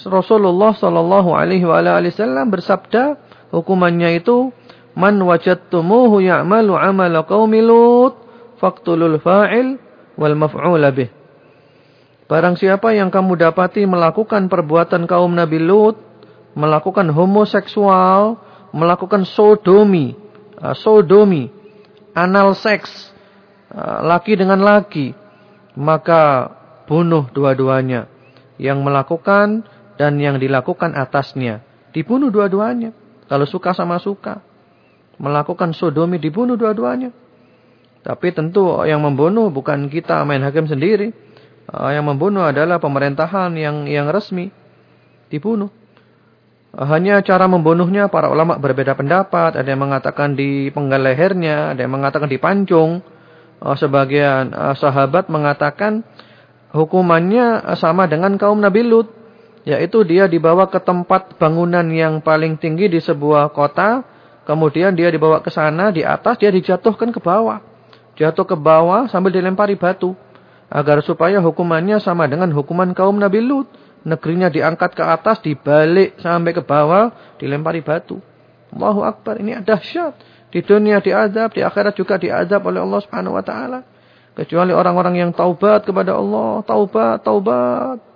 Rasulullah Shallallahu Alaihi Wasallam bersabda hukumannya itu man wajadtumuhu ya'malu 'amala qaumi Lut faqtulul fa'il wal maf'ul bih. Barang siapa yang kamu dapati melakukan perbuatan kaum Nabi Lut, melakukan homoseksual, melakukan sodomi, uh, sodomi, anal seks, uh, laki dengan laki, maka bunuh dua-duanya. Yang melakukan dan yang dilakukan atasnya. Dibunuh dua-duanya. Kalau suka sama suka. Melakukan sodomi dibunuh dua-duanya. Tapi tentu yang membunuh bukan kita main hakim sendiri. Uh, yang membunuh adalah pemerintahan yang yang resmi. Dibunuh. Uh, hanya cara membunuhnya para ulama berbeda pendapat. Ada yang mengatakan di penggal lehernya, ada yang mengatakan di pancung. Uh, sebagian sahabat mengatakan hukumannya sama dengan kaum Nabi Lut. Yaitu dia dibawa ke tempat bangunan yang paling tinggi di sebuah kota. Kemudian dia dibawa ke sana, di atas dia dijatuhkan ke bawah. Jatuh ke bawah sambil dilempari batu agar supaya hukumannya sama dengan hukuman kaum Nabi Lut. Negerinya diangkat ke atas, dibalik sampai ke bawah, dilempari batu. Allahu Akbar, ini dahsyat. Di dunia diazab, di akhirat juga diazab oleh Allah Subhanahu wa taala. Kecuali orang-orang yang taubat kepada Allah, taubat, taubat.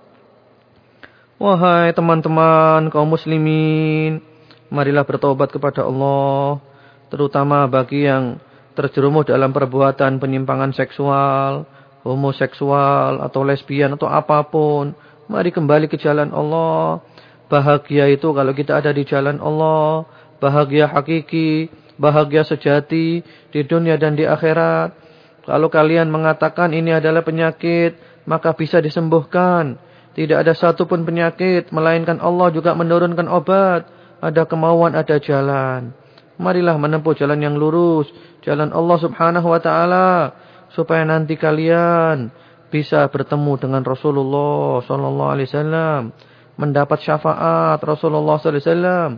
Wahai teman-teman kaum muslimin, marilah bertobat kepada Allah, terutama bagi yang terjerumus dalam perbuatan penyimpangan seksual, homoseksual atau lesbian atau apa pun. Mari kembali ke jalan Allah. Bahagia itu kalau kita ada di jalan Allah. Bahagia hakiki, bahagia sejati di dunia dan di akhirat. Kalau kalian mengatakan ini adalah penyakit, maka bisa disembuhkan. Tidak ada satupun penyakit, melainkan Allah juga menurunkan obat. Ada kemauan, ada jalan. Marilah menempuh jalan yang lurus. Jalan Allah subhanahu wa ta'ala supaya nanti kalian bisa bertemu dengan Rasulullah sallallahu alaihi wasallam, mendapat syafaat Rasulullah sallallahu alaihi wasallam.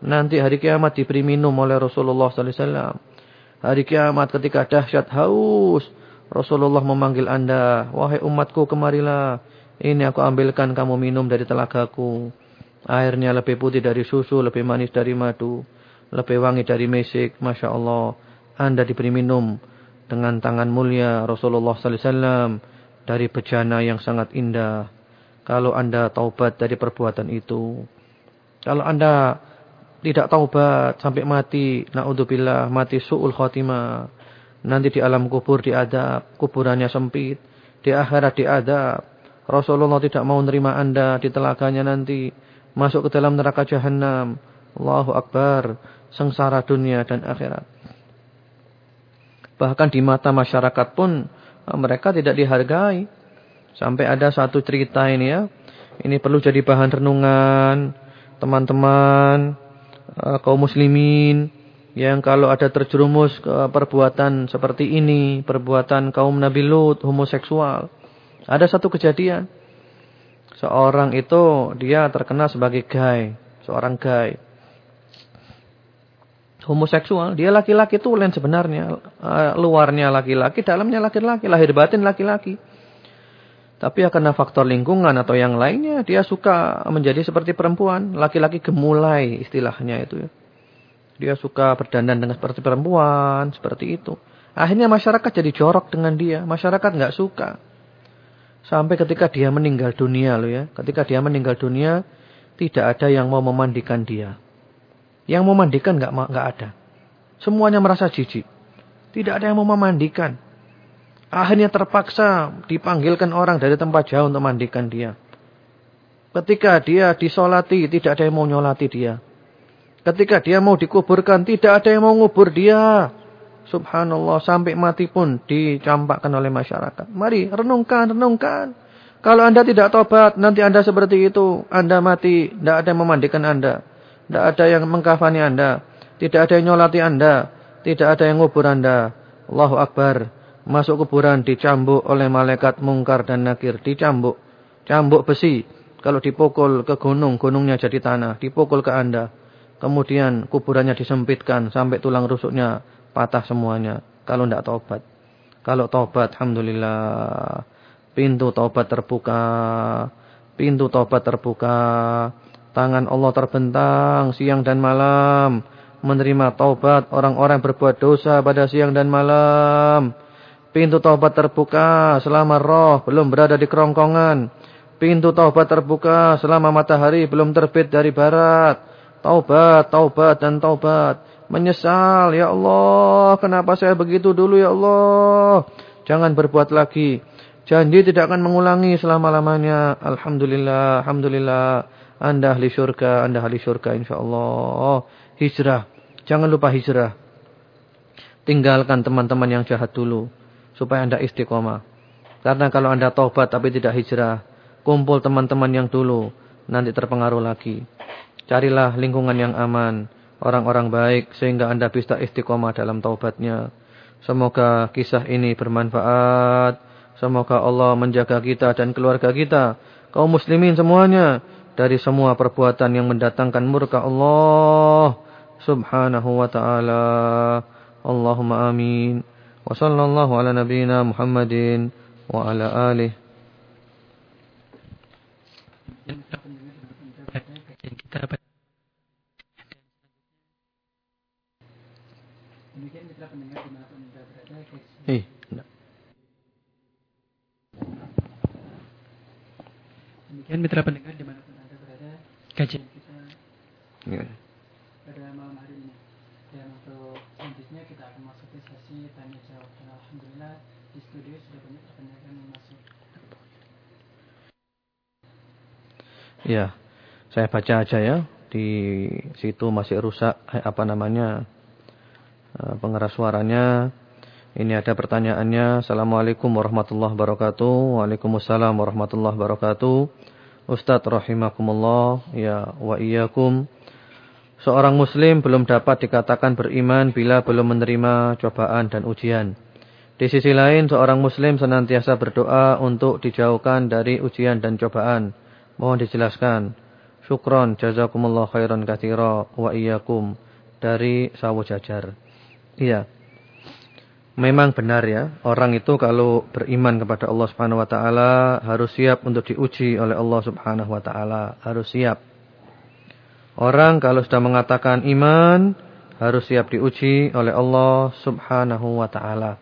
Nanti hari kiamat diberi minum oleh Rasulullah sallallahu alaihi wasallam. Hari kiamat ketika dahsyat haus, Rasulullah memanggil Anda, "Wahai umatku, kemarilah. Ini aku ambilkan kamu minum dari telagaku. Airnya lebih putih dari susu, lebih manis dari madu, lebih wangi dari mesik. Masya Allah. Anda diberi minum dengan tangan mulia Rasulullah sallallahu alaihi wasallam dari bejana yang sangat indah. Kalau Anda taubat dari perbuatan itu, kalau Anda tidak taubat sampai mati, naudzubillah, mati suul khotimah, nanti di alam kubur diadab, kuburannya sempit, di akhirat diadab. Rasulullah tidak mau menerima Anda di telaganya nanti, masuk ke dalam neraka jahanam. Allahu Akbar, sengsara dunia dan akhirat. Bahkan di mata masyarakat pun eh, mereka tidak dihargai. Sampai ada satu cerita ini ya. Ini perlu jadi bahan renungan teman-teman eh, kaum muslimin yang kalau ada terjerumus ke perbuatan seperti ini, perbuatan kaum Nabi Lut, homoseksual. Ada satu kejadian. Seorang itu dia terkena sebagai gay, seorang gay homoseksual, dia laki-laki itu lain sebenarnya. Uh, luarnya laki-laki, dalamnya laki-laki, lahir batin laki-laki. Tapi ya karena faktor lingkungan atau yang lainnya, dia suka menjadi seperti perempuan. Laki-laki gemulai istilahnya itu ya. Dia suka berdandan dengan seperti perempuan, seperti itu. Akhirnya masyarakat jadi jorok dengan dia. Masyarakat nggak suka. Sampai ketika dia meninggal dunia loh ya. Ketika dia meninggal dunia, tidak ada yang mau memandikan dia. Yang memandikan nggak nggak ada. Semuanya merasa jijik. Tidak ada yang mau memandikan. Akhirnya terpaksa dipanggilkan orang dari tempat jauh untuk memandikan dia. Ketika dia disolati, tidak ada yang mau nyolati dia. Ketika dia mau dikuburkan, tidak ada yang mau ngubur dia. Subhanallah, sampai mati pun dicampakkan oleh masyarakat. Mari, renungkan, renungkan. Kalau anda tidak tobat, nanti anda seperti itu. Anda mati, tidak ada yang memandikan anda. Tidak ada yang mengkafani anda. Tidak ada yang nyolati anda. Tidak ada yang ngubur anda. Allahu Akbar. Masuk kuburan dicambuk oleh malaikat mungkar dan nakir. Dicambuk. Cambuk besi. Kalau dipukul ke gunung, gunungnya jadi tanah. Dipukul ke anda. Kemudian kuburannya disempitkan sampai tulang rusuknya patah semuanya. Kalau tidak tobat. Kalau tobat, Alhamdulillah. Pintu tobat terbuka. Pintu tobat terbuka. Tangan Allah terbentang siang dan malam. menerima taubat orang-orang berbuat dosa pada siang dan malam. Pintu taubat terbuka selama roh belum berada di kerongkongan. Pintu taubat terbuka selama matahari belum terbit dari barat. Taubat, taubat dan taubat. Menyesal, ya Allah, kenapa saya begitu dulu ya Allah. Jangan berbuat lagi. Janji tidak akan mengulangi selama-lamanya. Alhamdulillah, Alhamdulillah. Anda ahli syurga, Anda ahli syurga insyaAllah. Hijrah. Jangan lupa hijrah. Tinggalkan teman-teman yang jahat dulu. Supaya Anda istiqomah. Karena kalau Anda taubat tapi tidak hijrah. Kumpul teman-teman yang dulu. Nanti terpengaruh lagi. Carilah lingkungan yang aman orang-orang baik sehingga Anda bisa istiqomah dalam taubatnya. Semoga kisah ini bermanfaat. Semoga Allah menjaga kita dan keluarga kita, kaum muslimin semuanya dari semua perbuatan yang mendatangkan murka Allah Subhanahu wa taala. Allahumma amin. Wa sallallahu ala nabiyyina Muhammadin wa ala alihi kita enggak. Demikian mitra pendengar di mana pun Anda berada, kajian kita ya. pada malam hari ini. Dan untuk selanjutnya kita akan masuk ke sesi tanya jawab. Dan Alhamdulillah di studio sudah banyak pertanyaan yang masuk. Ya, saya baca aja ya. Di situ masih rusak, eh, apa namanya, eh, pengeras suaranya. Ini ada pertanyaannya. Assalamualaikum warahmatullahi wabarakatuh. Waalaikumsalam warahmatullahi wabarakatuh. Ustadz rahimakumullah. Ya wa iyyakum. Seorang muslim belum dapat dikatakan beriman bila belum menerima cobaan dan ujian. Di sisi lain seorang muslim senantiasa berdoa untuk dijauhkan dari ujian dan cobaan. Mohon dijelaskan. Syukron jazakumullah khairan katsira wa iyyakum dari Sawu Jajar. Iya. Memang benar ya, orang itu kalau beriman kepada Allah Subhanahu wa taala harus siap untuk diuji oleh Allah Subhanahu wa taala, harus siap. Orang kalau sudah mengatakan iman harus siap diuji oleh Allah Subhanahu wa taala.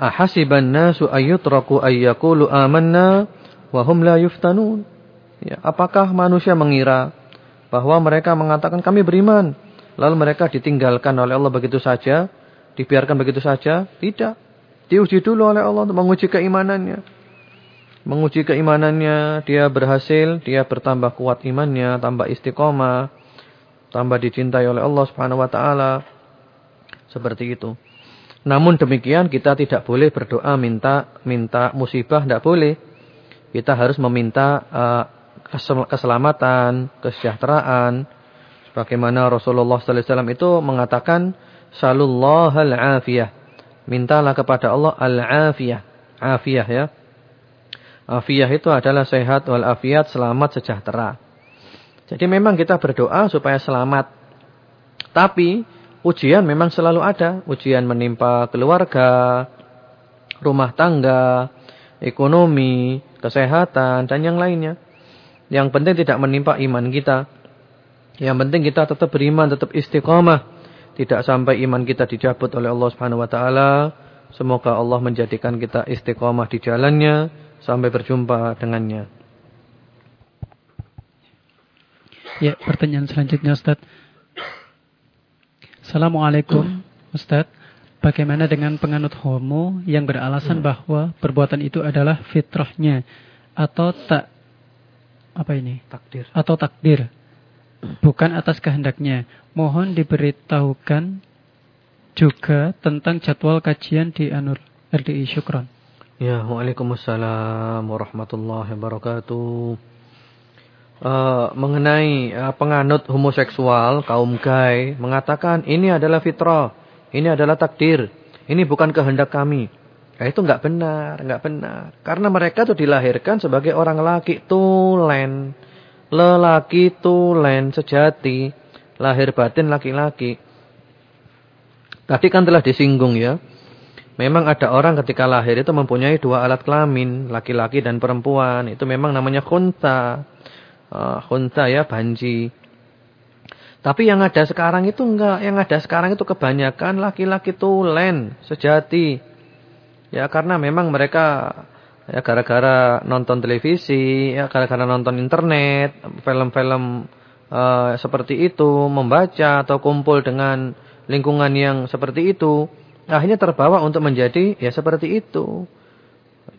Ahasiban nasu ayyakulu amanna wa la yuftanun. Ya, apakah manusia mengira bahwa mereka mengatakan kami beriman Lalu mereka ditinggalkan oleh Allah begitu saja. Dibiarkan begitu saja. Tidak. Diuji dulu oleh Allah untuk menguji keimanannya. Menguji keimanannya. Dia berhasil. Dia bertambah kuat imannya. Tambah istiqomah. Tambah dicintai oleh Allah subhanahu wa ta'ala. Seperti itu. Namun demikian kita tidak boleh berdoa minta minta musibah. Tidak boleh. Kita harus meminta uh, keselamatan, kesejahteraan Bagaimana Rasulullah sallallahu alaihi wasallam itu mengatakan al afiyah. Mintalah kepada Allah al-afiyah. Afiyah ya. Afiyah itu adalah sehat wal afiat, selamat sejahtera. Jadi memang kita berdoa supaya selamat. Tapi ujian memang selalu ada. Ujian menimpa keluarga, rumah tangga, ekonomi, kesehatan dan yang lainnya. Yang penting tidak menimpa iman kita. Yang penting kita tetap beriman, tetap istiqamah. Tidak sampai iman kita dicabut oleh Allah Subhanahu wa taala. Semoga Allah menjadikan kita istiqamah di jalannya sampai berjumpa dengannya. Ya, pertanyaan selanjutnya Ustaz. Assalamualaikum Ustaz. Bagaimana dengan penganut homo yang beralasan bahwa perbuatan itu adalah fitrahnya atau tak apa ini? Takdir. Atau takdir bukan atas kehendaknya. Mohon diberitahukan juga tentang jadwal kajian di Anur LDI Syukron. Ya, Waalaikumsalam warahmatullahi wabarakatuh. Uh, mengenai uh, penganut homoseksual kaum gay mengatakan ini adalah fitrah, ini adalah takdir, ini bukan kehendak kami. Ya, itu enggak benar, enggak benar. Karena mereka itu dilahirkan sebagai orang laki tulen. Lelaki tulen sejati. Lahir batin laki-laki. Tadi kan telah disinggung ya. Memang ada orang ketika lahir itu mempunyai dua alat kelamin. Laki-laki dan perempuan. Itu memang namanya khunta. Uh, ya banji. Tapi yang ada sekarang itu enggak. Yang ada sekarang itu kebanyakan laki-laki tulen, sejati. Ya karena memang mereka ya gara-gara nonton televisi, ya gara-gara nonton internet, film-film uh, seperti itu, membaca atau kumpul dengan lingkungan yang seperti itu, akhirnya terbawa untuk menjadi ya seperti itu.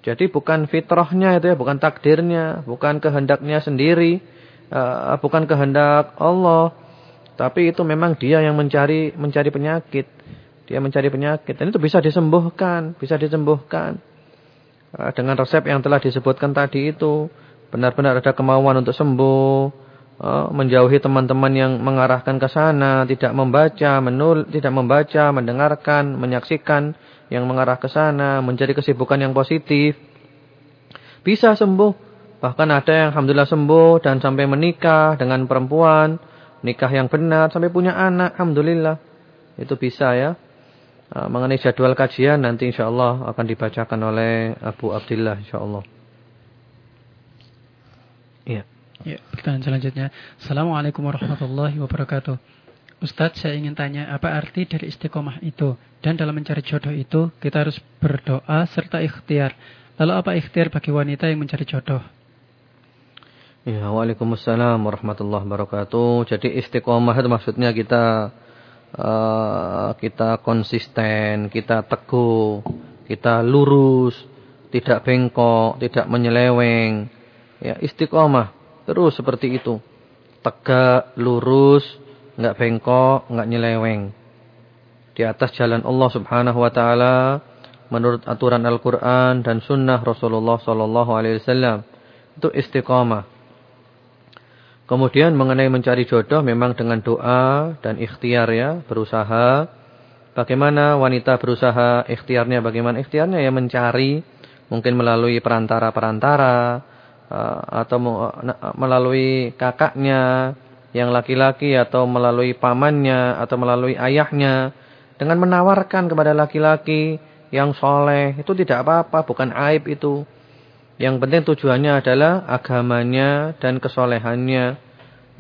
Jadi bukan fitrahnya itu ya, bukan takdirnya, bukan kehendaknya sendiri, uh, bukan kehendak Allah. Tapi itu memang dia yang mencari mencari penyakit. Dia mencari penyakit dan itu bisa disembuhkan, bisa disembuhkan. Uh, dengan resep yang telah disebutkan tadi itu, benar-benar ada kemauan untuk sembuh, uh, menjauhi teman-teman yang mengarahkan ke sana, tidak membaca, menul, tidak membaca, mendengarkan, menyaksikan yang mengarah ke sana, mencari kesibukan yang positif. Bisa sembuh. Bahkan ada yang alhamdulillah sembuh dan sampai menikah dengan perempuan, nikah yang benar sampai punya anak, alhamdulillah. Itu bisa ya. Ah, mengenai jadwal kajian nanti insyaallah akan dibacakan oleh Abu Abdullah insyaallah. Iya. Ya, pertanyaan selanjutnya. Assalamualaikum warahmatullahi wabarakatuh. Ustadz, saya ingin tanya apa arti dari istiqomah itu? Dan dalam mencari jodoh itu, kita harus berdoa serta ikhtiar. Lalu apa ikhtiar bagi wanita yang mencari jodoh? Ya, Waalaikumsalam warahmatullahi wabarakatuh. Jadi istiqomah itu maksudnya kita uh, kita konsisten, kita teguh, kita lurus, tidak bengkok, tidak menyeleweng. Ya, istiqomah terus seperti itu. Tegak, lurus, enggak bengkok, enggak nyeleweng. Di atas jalan Allah Subhanahu wa taala menurut aturan Al-Qur'an dan sunnah Rasulullah sallallahu alaihi wasallam. Itu istiqamah. Kemudian mengenai mencari jodoh memang dengan doa dan ikhtiar ya, berusaha. Bagaimana wanita berusaha ikhtiarnya? Bagaimana ikhtiarnya ya mencari mungkin melalui perantara-perantara eh, atau melalui kakaknya yang laki-laki atau melalui pamannya atau melalui ayahnya dengan menawarkan kepada laki-laki yang soleh itu tidak apa-apa bukan aib itu yang penting tujuannya adalah agamanya dan kesolehannya.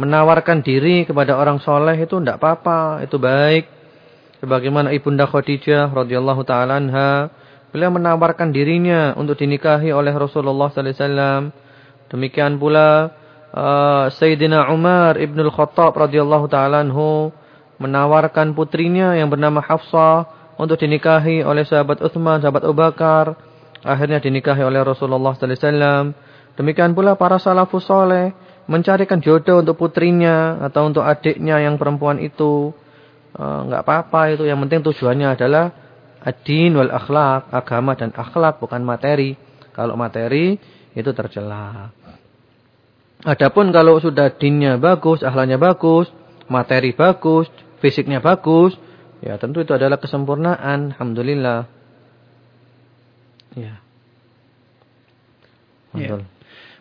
Menawarkan diri kepada orang soleh itu tidak apa-apa itu baik. Sebagaimana ibunda Khadijah radhiyallahu taala anha beliau menawarkan dirinya untuk dinikahi oleh Rasulullah sallallahu alaihi wasallam. Demikian pula uh, Sayyidina Umar ibnul Khattab radhiyallahu taala anhu menawarkan putrinya yang bernama Hafsah untuk dinikahi oleh sahabat Utsman, sahabat Abu Bakar, akhirnya dinikahi oleh Rasulullah sallallahu alaihi wasallam. Demikian pula para salafus saleh mencarikan jodoh untuk putrinya atau untuk adiknya yang perempuan itu. Enggak uh, apa-apa itu, yang penting tujuannya adalah ad-din wal akhlak, agama dan akhlak bukan materi. Kalau materi itu tercela. Adapun kalau sudah dinnya bagus, akhlaknya bagus, materi bagus, fisiknya bagus, ya tentu itu adalah kesempurnaan. Alhamdulillah. Ya. ya.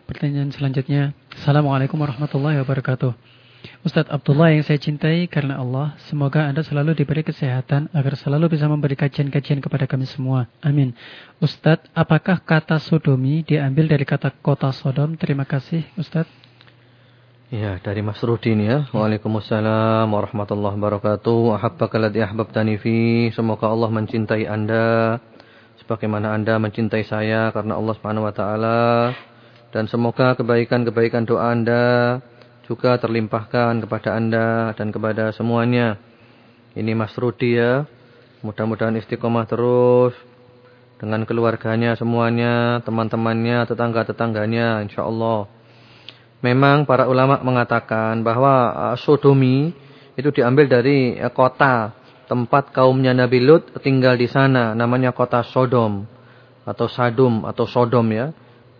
Pertanyaan selanjutnya. Assalamualaikum warahmatullahi wabarakatuh. Ustadz Abdullah yang saya cintai karena Allah, semoga Anda selalu diberi kesehatan agar selalu bisa memberi kajian-kajian kepada kami semua. Amin. Ustadz, apakah kata sodomi diambil dari kata kota Sodom? Terima kasih, Ustadz. Ya, dari Mas Rudin ya. Waalaikumsalam warahmatullahi wabarakatuh. Ahabbaka ladzi ahbabtani fi. Semoga Allah mencintai Anda sebagaimana Anda mencintai saya karena Allah Subhanahu wa taala dan semoga kebaikan-kebaikan doa Anda juga terlimpahkan kepada Anda dan kepada semuanya. Ini Mas Rudi ya. Mudah-mudahan istiqomah terus dengan keluarganya semuanya, teman-temannya, tetangga-tetangganya insyaallah. Memang para ulama mengatakan bahwa uh, sodomi itu diambil dari uh, kota tempat kaumnya Nabi Lut tinggal di sana namanya kota Sodom atau Sadum atau Sodom ya.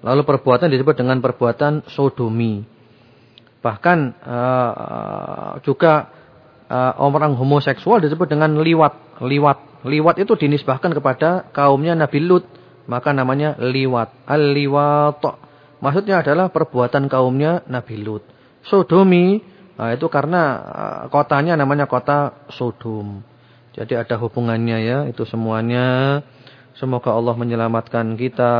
Lalu perbuatan disebut dengan perbuatan sodomi. Bahkan uh, juga uh, orang homoseksual disebut dengan liwat. Liwat. Liwat itu dinisbahkan kepada kaumnya Nabi Lut. Maka namanya liwat. Al-liwat. Maksudnya adalah perbuatan kaumnya Nabi Lut. Sodomi. Nah, itu karena kotanya namanya kota Sodom. Jadi ada hubungannya ya. Itu semuanya. Semoga Allah menyelamatkan kita,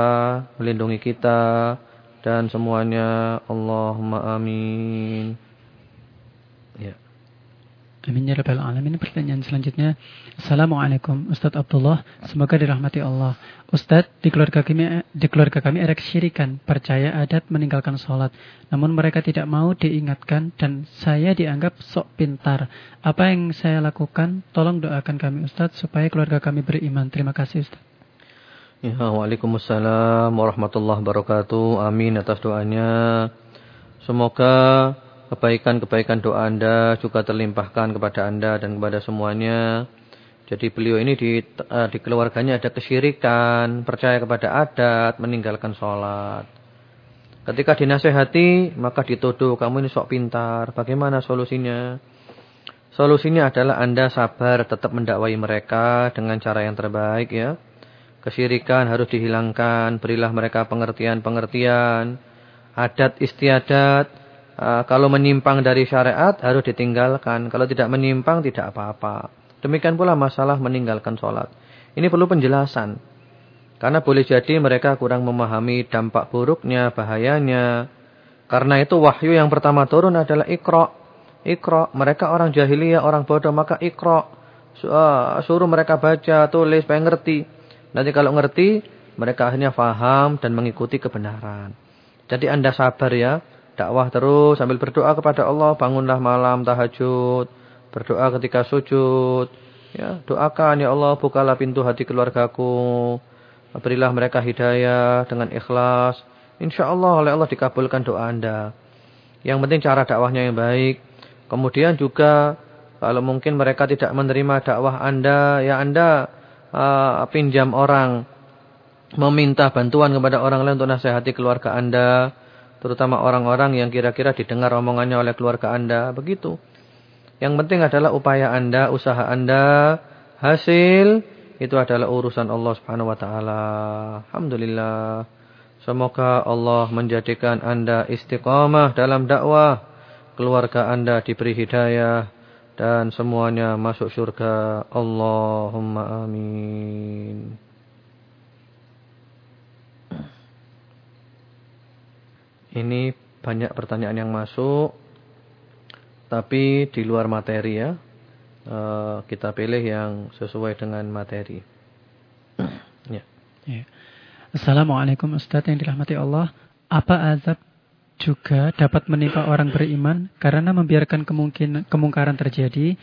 melindungi kita dan semuanya. Allahumma amin. Ya. Amin ya rabbal alamin. Pertanyaan selanjutnya. Assalamualaikum Ustadz Abdullah. Semoga dirahmati Allah. Ustadz, di keluarga kami di keluarga kami ada kesyirikan, percaya adat meninggalkan sholat. Namun mereka tidak mau diingatkan dan saya dianggap sok pintar. Apa yang saya lakukan? Tolong doakan kami Ustadz supaya keluarga kami beriman. Terima kasih Ustadz. Ya, Waalaikumsalam warahmatullahi wabarakatuh. Amin atas doanya. Semoga kebaikan-kebaikan doa Anda juga terlimpahkan kepada Anda dan kepada semuanya. Jadi beliau ini di, uh, di keluarganya ada kesyirikan, percaya kepada adat, meninggalkan sholat. Ketika dinasehati, maka dituduh, kamu ini sok pintar. Bagaimana solusinya? Solusinya adalah Anda sabar tetap mendakwai mereka dengan cara yang terbaik ya. Kesyirikan harus dihilangkan, berilah mereka pengertian-pengertian, adat istiadat, Uh, kalau menyimpang dari syariat harus ditinggalkan. Kalau tidak menyimpang tidak apa-apa. Demikian pula masalah meninggalkan sholat. Ini perlu penjelasan. Karena boleh jadi mereka kurang memahami dampak buruknya, bahayanya. Karena itu wahyu yang pertama turun adalah ikro. Ikro. Mereka orang jahiliyah, orang bodoh. Maka ikro. Uh, suruh mereka baca, tulis, supaya ngerti. Nanti kalau ngerti, mereka akhirnya faham dan mengikuti kebenaran. Jadi anda sabar ya dakwah terus sambil berdoa kepada Allah, bangunlah malam tahajud, berdoa ketika sujud. Ya, doakan ya Allah, bukalah pintu hati keluargaku. Berilah mereka hidayah dengan ikhlas. Insya Allah oleh Allah dikabulkan doa Anda. Yang penting cara dakwahnya yang baik. Kemudian juga kalau mungkin mereka tidak menerima dakwah Anda, ya Anda uh, pinjam orang meminta bantuan kepada orang lain untuk nasihati keluarga Anda terutama orang-orang yang kira-kira didengar omongannya oleh keluarga Anda, begitu. Yang penting adalah upaya Anda, usaha Anda, hasil itu adalah urusan Allah Subhanahu wa taala. Alhamdulillah. Semoga Allah menjadikan Anda istiqamah dalam dakwah, keluarga Anda diberi hidayah dan semuanya masuk surga. Allahumma amin. Ini banyak pertanyaan yang masuk. Tapi di luar materi ya. E, kita pilih yang sesuai dengan materi. ya. ya. Assalamualaikum Ustaz yang dirahmati Allah. Apa azab juga dapat menimpa orang beriman karena membiarkan kemungkinan kemungkaran terjadi?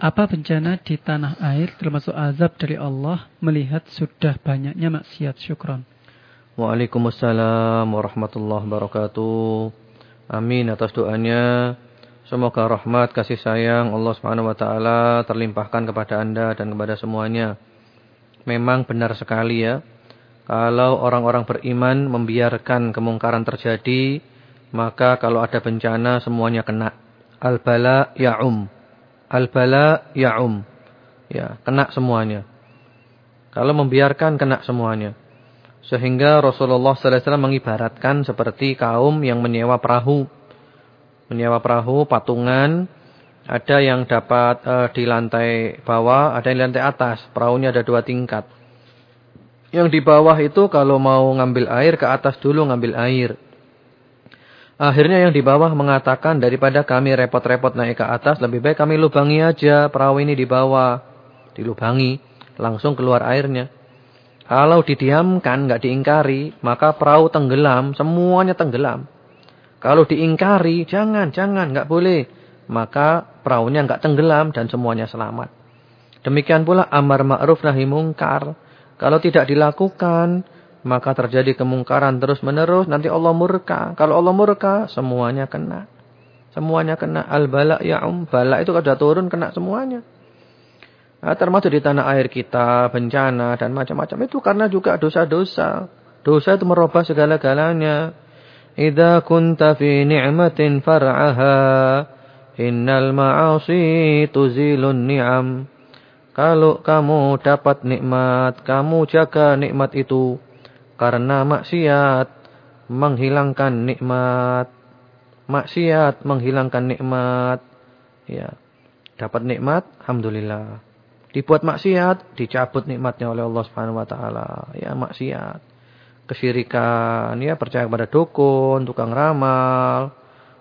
Apa bencana di tanah air termasuk azab dari Allah melihat sudah banyaknya maksiat syukron? Waalaikumsalam warahmatullahi wabarakatuh. Amin atas doanya. Semoga rahmat kasih sayang Allah Subhanahu wa taala terlimpahkan kepada Anda dan kepada semuanya. Memang benar sekali ya. Kalau orang-orang beriman membiarkan kemungkaran terjadi, maka kalau ada bencana semuanya kena. Al-bala ya'um. Al-bala ya'um. Ya, kena semuanya. Kalau membiarkan kena semuanya. Sehingga Rasulullah SAW mengibaratkan seperti kaum yang menyewa perahu. Menyewa perahu, patungan. Ada yang dapat uh, di lantai bawah, ada yang di lantai atas. Perahunya ada dua tingkat. Yang di bawah itu kalau mau ngambil air, ke atas dulu ngambil air. Akhirnya yang di bawah mengatakan daripada kami repot-repot naik ke atas, lebih baik kami lubangi aja perahu ini di bawah. Dilubangi, langsung keluar airnya. Kalau didiamkan, nggak diingkari, maka perahu tenggelam, semuanya tenggelam. Kalau diingkari, jangan, jangan, nggak boleh. Maka perahunya nggak tenggelam dan semuanya selamat. Demikian pula amar ma'ruf nahi mungkar. Kalau tidak dilakukan, maka terjadi kemungkaran terus-menerus, nanti Allah murka. Kalau Allah murka, semuanya kena. Semuanya kena. Al-bala ya'um. Bala itu kalau sudah turun, kena semuanya. Nah, termasuk di tanah air kita, bencana dan macam-macam itu karena juga dosa-dosa. Dosa itu merubah segala-galanya. Idza kunta fi ni'matin far'aha innal ma'asi tuzilun ni'am. Kalau kamu dapat nikmat, kamu jaga nikmat itu karena maksiat menghilangkan nikmat. Maksiat menghilangkan nikmat. Ya. Dapat nikmat, alhamdulillah. Dibuat maksiat, dicabut nikmatnya oleh Allah Subhanahu wa taala. Ya maksiat. Kesyirikan, ya percaya kepada dukun, tukang ramal,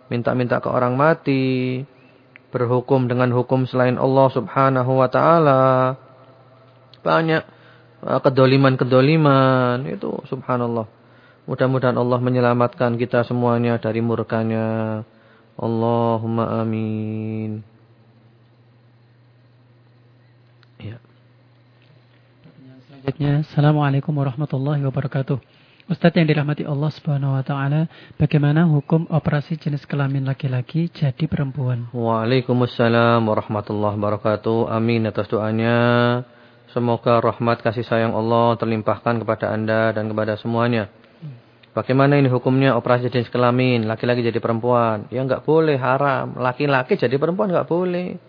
minta-minta ke orang mati. berhukum dengan hukum selain Allah Subhanahu wa taala. Banyak uh, kedoliman-kedoliman itu subhanallah. Mudah-mudahan Allah menyelamatkan kita semuanya dari murkanya. Allahumma amin. Ya. Selanjutnya, Assalamualaikum warahmatullahi wabarakatuh. Ustadz yang dirahmati Allah Subhanahu wa taala, bagaimana hukum operasi jenis kelamin laki-laki jadi perempuan? Waalaikumsalam warahmatullahi wabarakatuh. Amin atas doanya. Semoga rahmat kasih sayang Allah terlimpahkan kepada Anda dan kepada semuanya. Bagaimana ini hukumnya operasi jenis kelamin, laki-laki jadi perempuan? Ya enggak boleh, haram. Laki-laki jadi perempuan enggak boleh.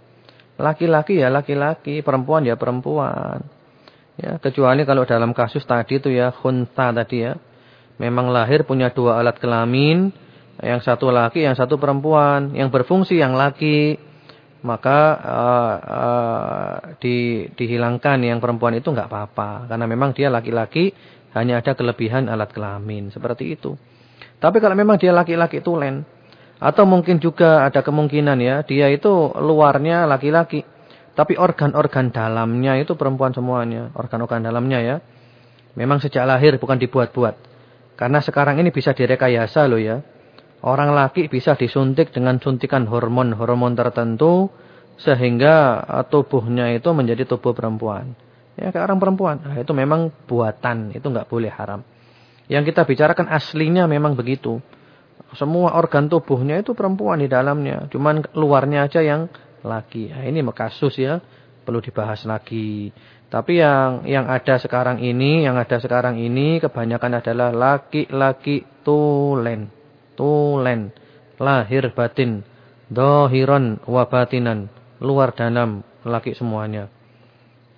Laki-laki ya laki-laki, perempuan ya perempuan. Ya, kecuali kalau dalam kasus tadi itu ya khunta tadi ya. Memang lahir punya dua alat kelamin, yang satu laki, yang satu perempuan, yang berfungsi yang laki, maka uh, uh, di, dihilangkan yang perempuan itu nggak apa-apa, karena memang dia laki-laki hanya ada kelebihan alat kelamin. Seperti itu. Tapi kalau memang dia laki-laki tulen, atau mungkin juga ada kemungkinan ya dia itu luarnya laki-laki, tapi organ-organ dalamnya itu perempuan semuanya, organ-organ dalamnya ya. Memang sejak lahir bukan dibuat-buat. Karena sekarang ini bisa direkayasa loh ya. Orang laki bisa disuntik dengan suntikan hormon-hormon tertentu sehingga uh, tubuhnya itu menjadi tubuh perempuan. Ya kayak orang perempuan. Nah, itu memang buatan, itu nggak boleh haram. Yang kita bicarakan aslinya memang begitu. Semua organ tubuhnya itu perempuan di dalamnya, cuman luarnya aja yang laki. Nah, ini kasus ya, perlu dibahas lagi. Tapi yang yang ada sekarang ini, yang ada sekarang ini kebanyakan adalah laki-laki tulen. Tulen. Lahir batin. Dohiron wabatinan. Luar dalam laki semuanya.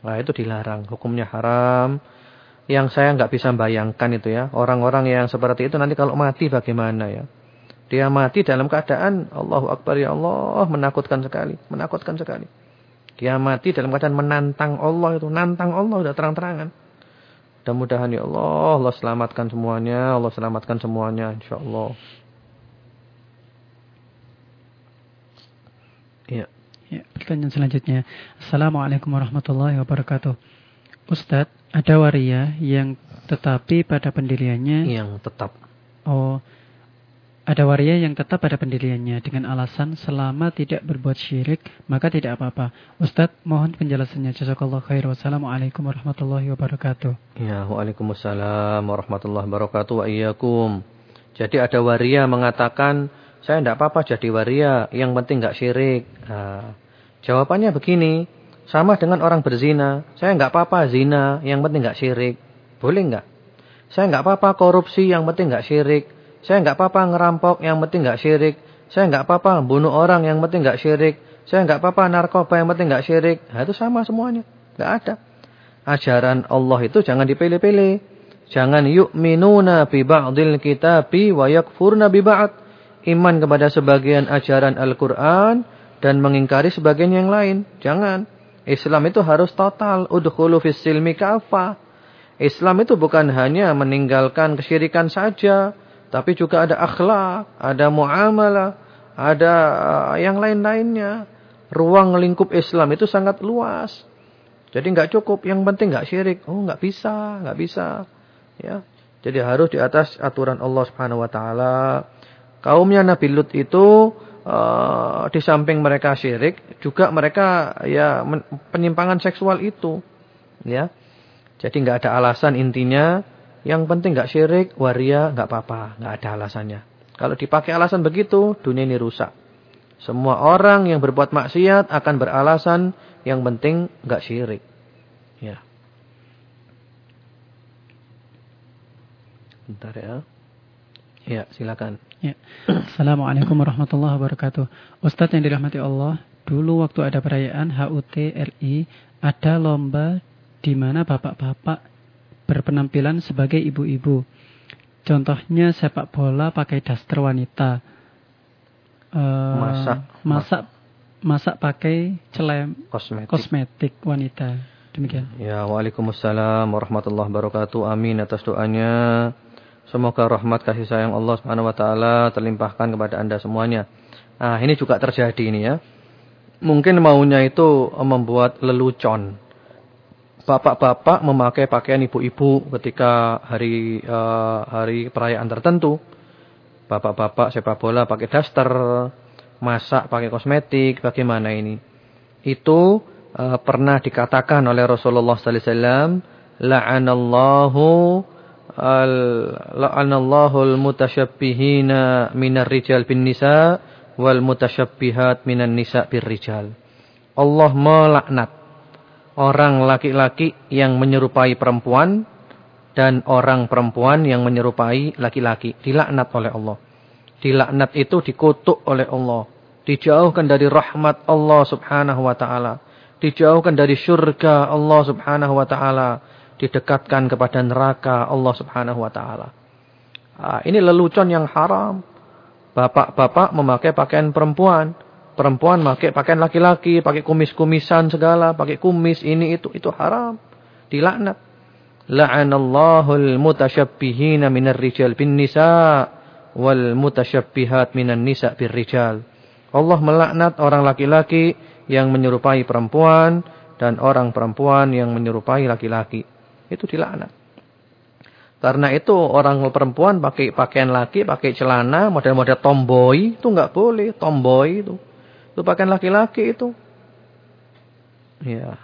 Nah itu dilarang. Hukumnya haram. Yang saya nggak bisa bayangkan itu ya. Orang-orang yang seperti itu nanti kalau mati bagaimana ya. Dia mati dalam keadaan Allahu Akbar ya Allah. Menakutkan sekali. Menakutkan sekali. Dia mati dalam keadaan menantang Allah itu. Nantang Allah sudah terang-terangan. Mudah-mudahan ya Allah, Allah selamatkan semuanya. Allah selamatkan semuanya insyaAllah. Ya. Ya, pertanyaan selanjutnya. Assalamualaikum warahmatullahi wabarakatuh. Ustadz, ada waria yang tetapi pada pendiriannya... Yang tetap. Oh, ada waria yang tetap pada pendiriannya dengan alasan selama tidak berbuat syirik maka tidak apa-apa. Ustadz mohon penjelasannya. Jazakallah khair. Wassalamualaikum warahmatullahi wabarakatuh. Ya, waalaikumsalam warahmatullahi wabarakatuh. Wa iyyakum. Jadi ada waria mengatakan saya tidak apa-apa jadi waria, yang penting nggak syirik. Nah, jawabannya begini, sama dengan orang berzina. Saya nggak apa-apa zina, yang penting nggak syirik. Boleh nggak? Saya nggak apa-apa korupsi, yang penting nggak syirik. Saya nggak apa-apa ngerampok, yang penting nggak syirik. Saya nggak apa-apa bunuh orang, yang penting nggak syirik. Saya nggak apa-apa narkoba, yang penting nggak syirik. Nah, itu sama semuanya, nggak ada. Ajaran Allah itu jangan dipilih-pilih. Jangan yu'minuna bi ba'dil kitabi wa yakfurna bi ba'd. Iman kepada sebagian ajaran Al-Qur'an dan mengingkari sebagian yang lain. Jangan. Islam itu harus total. Udkhulu fis silmi kafah. Islam itu bukan hanya meninggalkan kesyirikan saja. Tapi juga ada akhlak, ada muamalah, ada uh, yang lain-lainnya. Ruang lingkup Islam itu sangat luas. Jadi nggak cukup, yang penting nggak syirik. Oh nggak bisa, nggak bisa. Ya, jadi harus di atas aturan Allah Subhanahu Wa Taala. Kaumnya Nabi Lut itu uh, di samping mereka syirik, juga mereka ya penyimpangan seksual itu. Ya, jadi nggak ada alasan intinya yang penting nggak syirik, waria nggak apa-apa, nggak ada alasannya. Kalau dipakai alasan begitu, dunia ini rusak. Semua orang yang berbuat maksiat akan beralasan yang penting nggak syirik. Ya. Bentar ya. Ya, silakan. Ya. Assalamualaikum warahmatullahi wabarakatuh. Ustadz yang dirahmati Allah, dulu waktu ada perayaan HUT RI, ada lomba di mana bapak-bapak berpenampilan sebagai ibu-ibu. Contohnya sepak bola pakai daster wanita. Uh, masak, masak, masak pakai celem kosmetik. kosmetik wanita. Demikian. Ya, Waalaikumsalam warahmatullahi wabarakatuh. Amin atas doanya. Semoga rahmat kasih sayang Allah Subhanahu wa taala terlimpahkan kepada Anda semuanya. Nah, ini juga terjadi ini ya. mungkin maunya itu membuat lelucon. Bapak-bapak memakai pakaian ibu-ibu ketika hari uh, hari perayaan tertentu. Bapak-bapak sepak bola pakai daster, masak pakai kosmetik, bagaimana ini? Itu uh, pernah dikatakan oleh Rasulullah sallallahu alaihi wasallam, la'anallahu al la'anallahu al-mutasyabbihina minar rijal bin nisa wal mutasyabbihat minan nisa bir rijal. Allah melaknat orang laki-laki yang menyerupai perempuan dan orang perempuan yang menyerupai laki-laki. Dilaknat oleh Allah. Dilaknat itu dikutuk oleh Allah. Dijauhkan dari rahmat Allah subhanahu wa ta'ala. Dijauhkan dari syurga Allah subhanahu wa ta'ala. Didekatkan kepada neraka Allah subhanahu wa ta'ala. Nah, ini lelucon yang haram. Bapak-bapak memakai pakaian perempuan. Perempuan pakai pakaian laki-laki, pakai kumis-kumisan segala, pakai kumis ini itu itu haram. Dilaknat. La'anallahul mutasyabbihina minar rijal bin nisa wal mutasyabbihat minan nisa bir rijal. Allah melaknat orang laki-laki yang menyerupai perempuan dan orang perempuan yang menyerupai laki-laki. Itu dilaknat. Karena itu orang perempuan pakai pakaian laki, pakai celana, model-model tomboy, itu enggak boleh, tomboy itu. Itu pakaian laki-laki itu. Ya.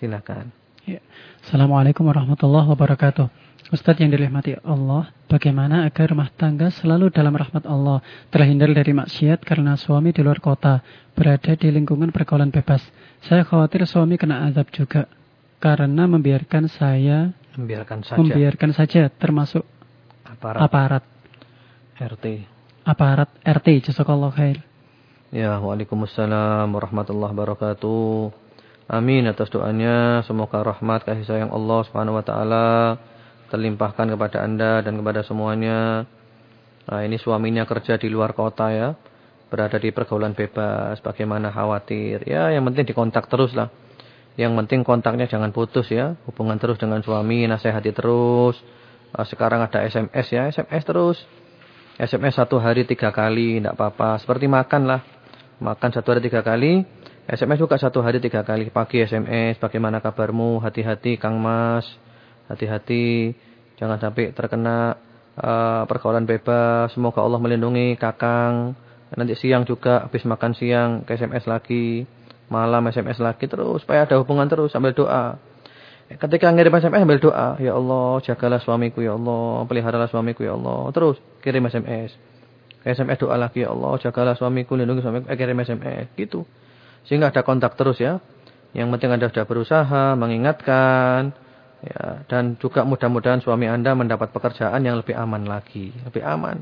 Silakan. Ya. Assalamualaikum warahmatullahi wabarakatuh. Ustadz yang dirahmati Allah, bagaimana agar rumah tangga selalu dalam rahmat Allah, terhindar dari maksiat karena suami di luar kota, berada di lingkungan pergaulan bebas. Saya khawatir suami kena azab juga, karena membiarkan saya membiarkan saja, membiarkan saja termasuk aparat, aparat. RT aparat RT. Jazakallah khair. Ya, Waalaikumsalam warahmatullahi wabarakatuh. Amin atas doanya. Semoga rahmat kasih sayang Allah Subhanahu wa taala terlimpahkan kepada Anda dan kepada semuanya. Nah, ini suaminya kerja di luar kota ya. Berada di pergaulan bebas, bagaimana khawatir. Ya, yang penting dikontak terus lah. Yang penting kontaknya jangan putus ya. Hubungan terus dengan suami, nasihati terus. Nah, sekarang ada SMS ya, SMS terus. SMS satu hari tiga kali, tidak apa-apa. Seperti makan lah. Makan satu hari tiga kali. SMS juga satu hari tiga kali. Pagi SMS, bagaimana kabarmu? Hati-hati Kang Mas. Hati-hati. Jangan sampai terkena uh, pergaulan bebas. Semoga Allah melindungi Kakang. Nanti siang juga, habis makan siang, ke SMS lagi. Malam SMS lagi terus. Supaya ada hubungan terus sambil doa. Ketika ngirim SMS sambil doa, ya Allah, jagalah suamiku ya Allah, peliharalah suamiku ya Allah. Terus kirim SMS. SMS doa lagi ya Allah, jagalah suamiku, lindungi suamiku, eh, kirim SMS gitu. Sehingga ada kontak terus ya. Yang penting Anda sudah berusaha mengingatkan ya dan juga mudah-mudahan suami Anda mendapat pekerjaan yang lebih aman lagi, lebih aman.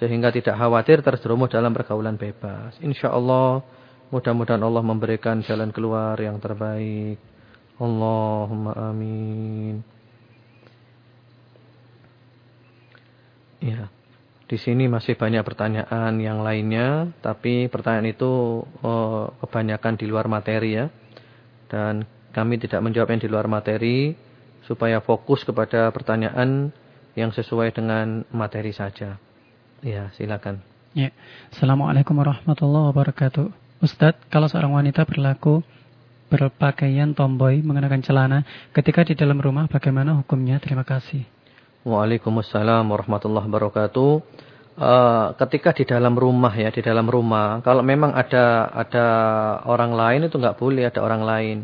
Sehingga tidak khawatir terjerumus dalam pergaulan bebas. Insya Allah mudah-mudahan Allah memberikan jalan keluar yang terbaik. Allahumma amin. Ya. Di sini masih banyak pertanyaan yang lainnya, tapi pertanyaan itu oh, kebanyakan di luar materi ya. Dan kami tidak menjawab yang di luar materi supaya fokus kepada pertanyaan yang sesuai dengan materi saja. Ya, silakan. Ya. Assalamualaikum warahmatullahi wabarakatuh. Ustadz, kalau seorang wanita berlaku berpakaian tomboy, mengenakan celana ketika di dalam rumah bagaimana hukumnya? Terima kasih. Waalaikumsalam warahmatullahi wabarakatuh. Uh, ketika di dalam rumah ya, di dalam rumah, kalau memang ada ada orang lain itu nggak boleh ada orang lain.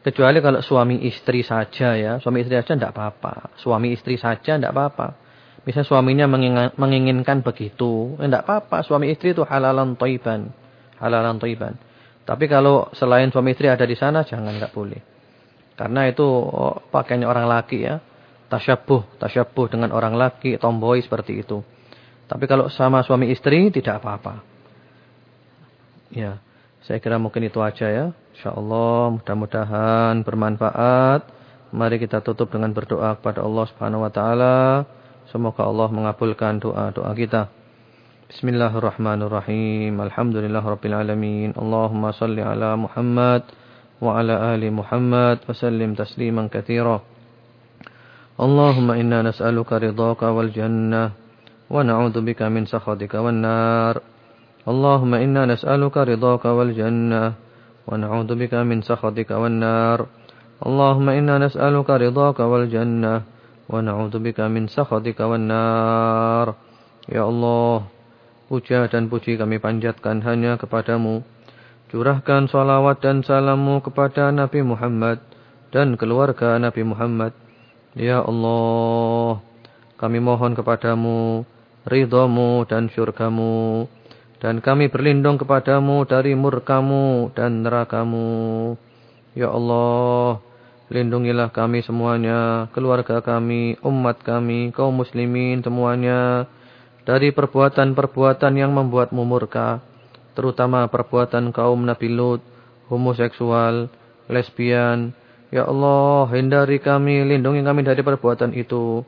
Kecuali kalau suami istri saja ya, suami istri saja tidak apa-apa. Suami istri saja tidak apa-apa. Misalnya suaminya menginginkan begitu, tidak eh, apa-apa. Suami istri itu halalan toiban, halalan toiban. Tapi kalau selain suami istri ada di sana, jangan nggak boleh. Karena itu oh, pakainya orang laki ya. Tasyabuh, tasyabuh dengan orang laki, tomboy seperti itu. Tapi kalau sama suami istri, tidak apa-apa. Ya, saya kira mungkin itu aja ya. InsyaAllah mudah-mudahan bermanfaat. Mari kita tutup dengan berdoa kepada Allah Subhanahu Wa Taala. Semoga Allah mengabulkan doa-doa kita. بسم الله الرحمن الرحيم الحمد لله رب العالمين اللهم صل على محمد وعلى آل محمد وسلم تسليما كثيرا اللهم إنا نسألك رضاك والجنة ونعوذ بك من سخطك والنار اللهم إنا نسألك رضاك والجنة ونعوذ بك من سخطك والنار اللهم إنا نسألك رضاك والجنة ونعوذ بك من سخطك والنار يا الله puja dan puji kami panjatkan hanya kepadamu. Curahkan salawat dan salammu kepada Nabi Muhammad dan keluarga Nabi Muhammad. Ya Allah, kami mohon kepadamu, ridhamu dan syurgamu. Dan kami berlindung kepadamu dari murkamu dan nerakamu. Ya Allah, lindungilah kami semuanya, keluarga kami, umat kami, kaum muslimin semuanya. Dari perbuatan-perbuatan yang membuatmu murka. Terutama perbuatan kaum Nabi Lut, homoseksual, lesbian. Ya Allah, hindari kami, lindungi kami dari perbuatan itu.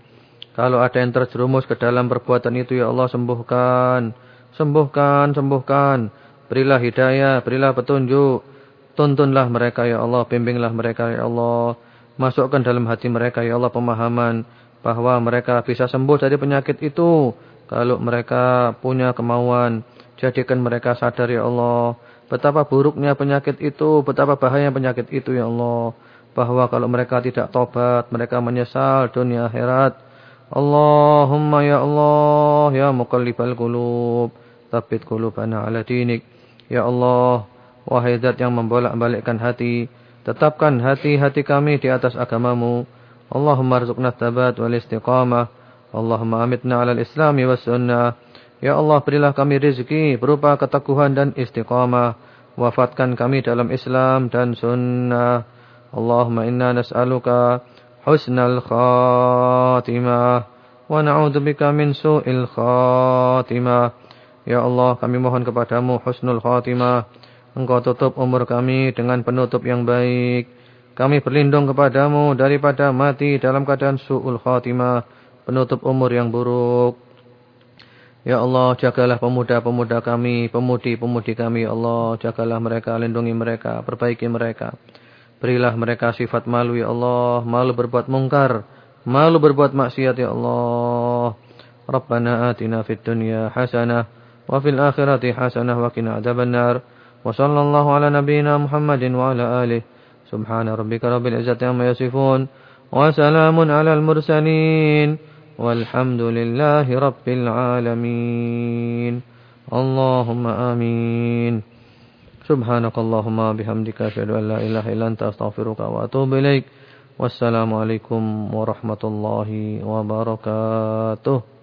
Kalau ada yang terjerumus ke dalam perbuatan itu, Ya Allah, sembuhkan. Sembuhkan, sembuhkan. Berilah hidayah, berilah petunjuk. Tuntunlah mereka ya Allah, bimbinglah mereka ya Allah. Masukkan dalam hati mereka ya Allah pemahaman bahwa mereka bisa sembuh dari penyakit itu. Kalau mereka punya kemauan, jadikan mereka sadar ya Allah. Betapa buruknya penyakit itu, betapa bahaya penyakit itu ya Allah. Bahwa kalau mereka tidak tobat, mereka menyesal dunia akhirat. Allahumma ya Allah, ya muqallibal qulub. Tabit qulubana ala dinik. Ya Allah, wahai zat yang membolak-balikkan hati, tetapkan hati-hati kami di atas agamamu. Allahumma rizukna tabat wal istiqamah. Allahumma amitna ala islami was sunnah. Ya Allah, berilah kami rezeki berupa keteguhan dan istiqamah. Wafatkan kami dalam Islam dan sunnah. Allahumma inna nas'aluka husnal khatimah. Wa na'udzubika min su'il khatimah. Ya Allah, kami mohon kepadamu husnul khatimah. Engkau tutup umur kami dengan penutup yang baik. Kami berlindung kepadamu daripada mati dalam keadaan su'ul khatimah penutup umur yang buruk. Ya Allah, jagalah pemuda-pemuda kami, pemudi-pemudi kami, ya Allah. Jagalah mereka, lindungi mereka, perbaiki mereka. Berilah mereka sifat malu, ya Allah. Malu berbuat mungkar, malu berbuat maksiat, ya Allah. Rabbana atina fid dunya hasanah, wa fil akhirati hasanah, wa kina adaban nar. Wa sallallahu ala nabina Muhammadin wa ala alih. Subhana rabbika rabbil izzati amma yasifun. Wa salamun ala al-mursalin. والحمد لله رب العالمين. اللهم آمين. سبحانك اللهم بحمدك أشهد أن لا إله إلا أنت أستغفرك وأتوب إليك. والسلام عليكم ورحمة الله وبركاته.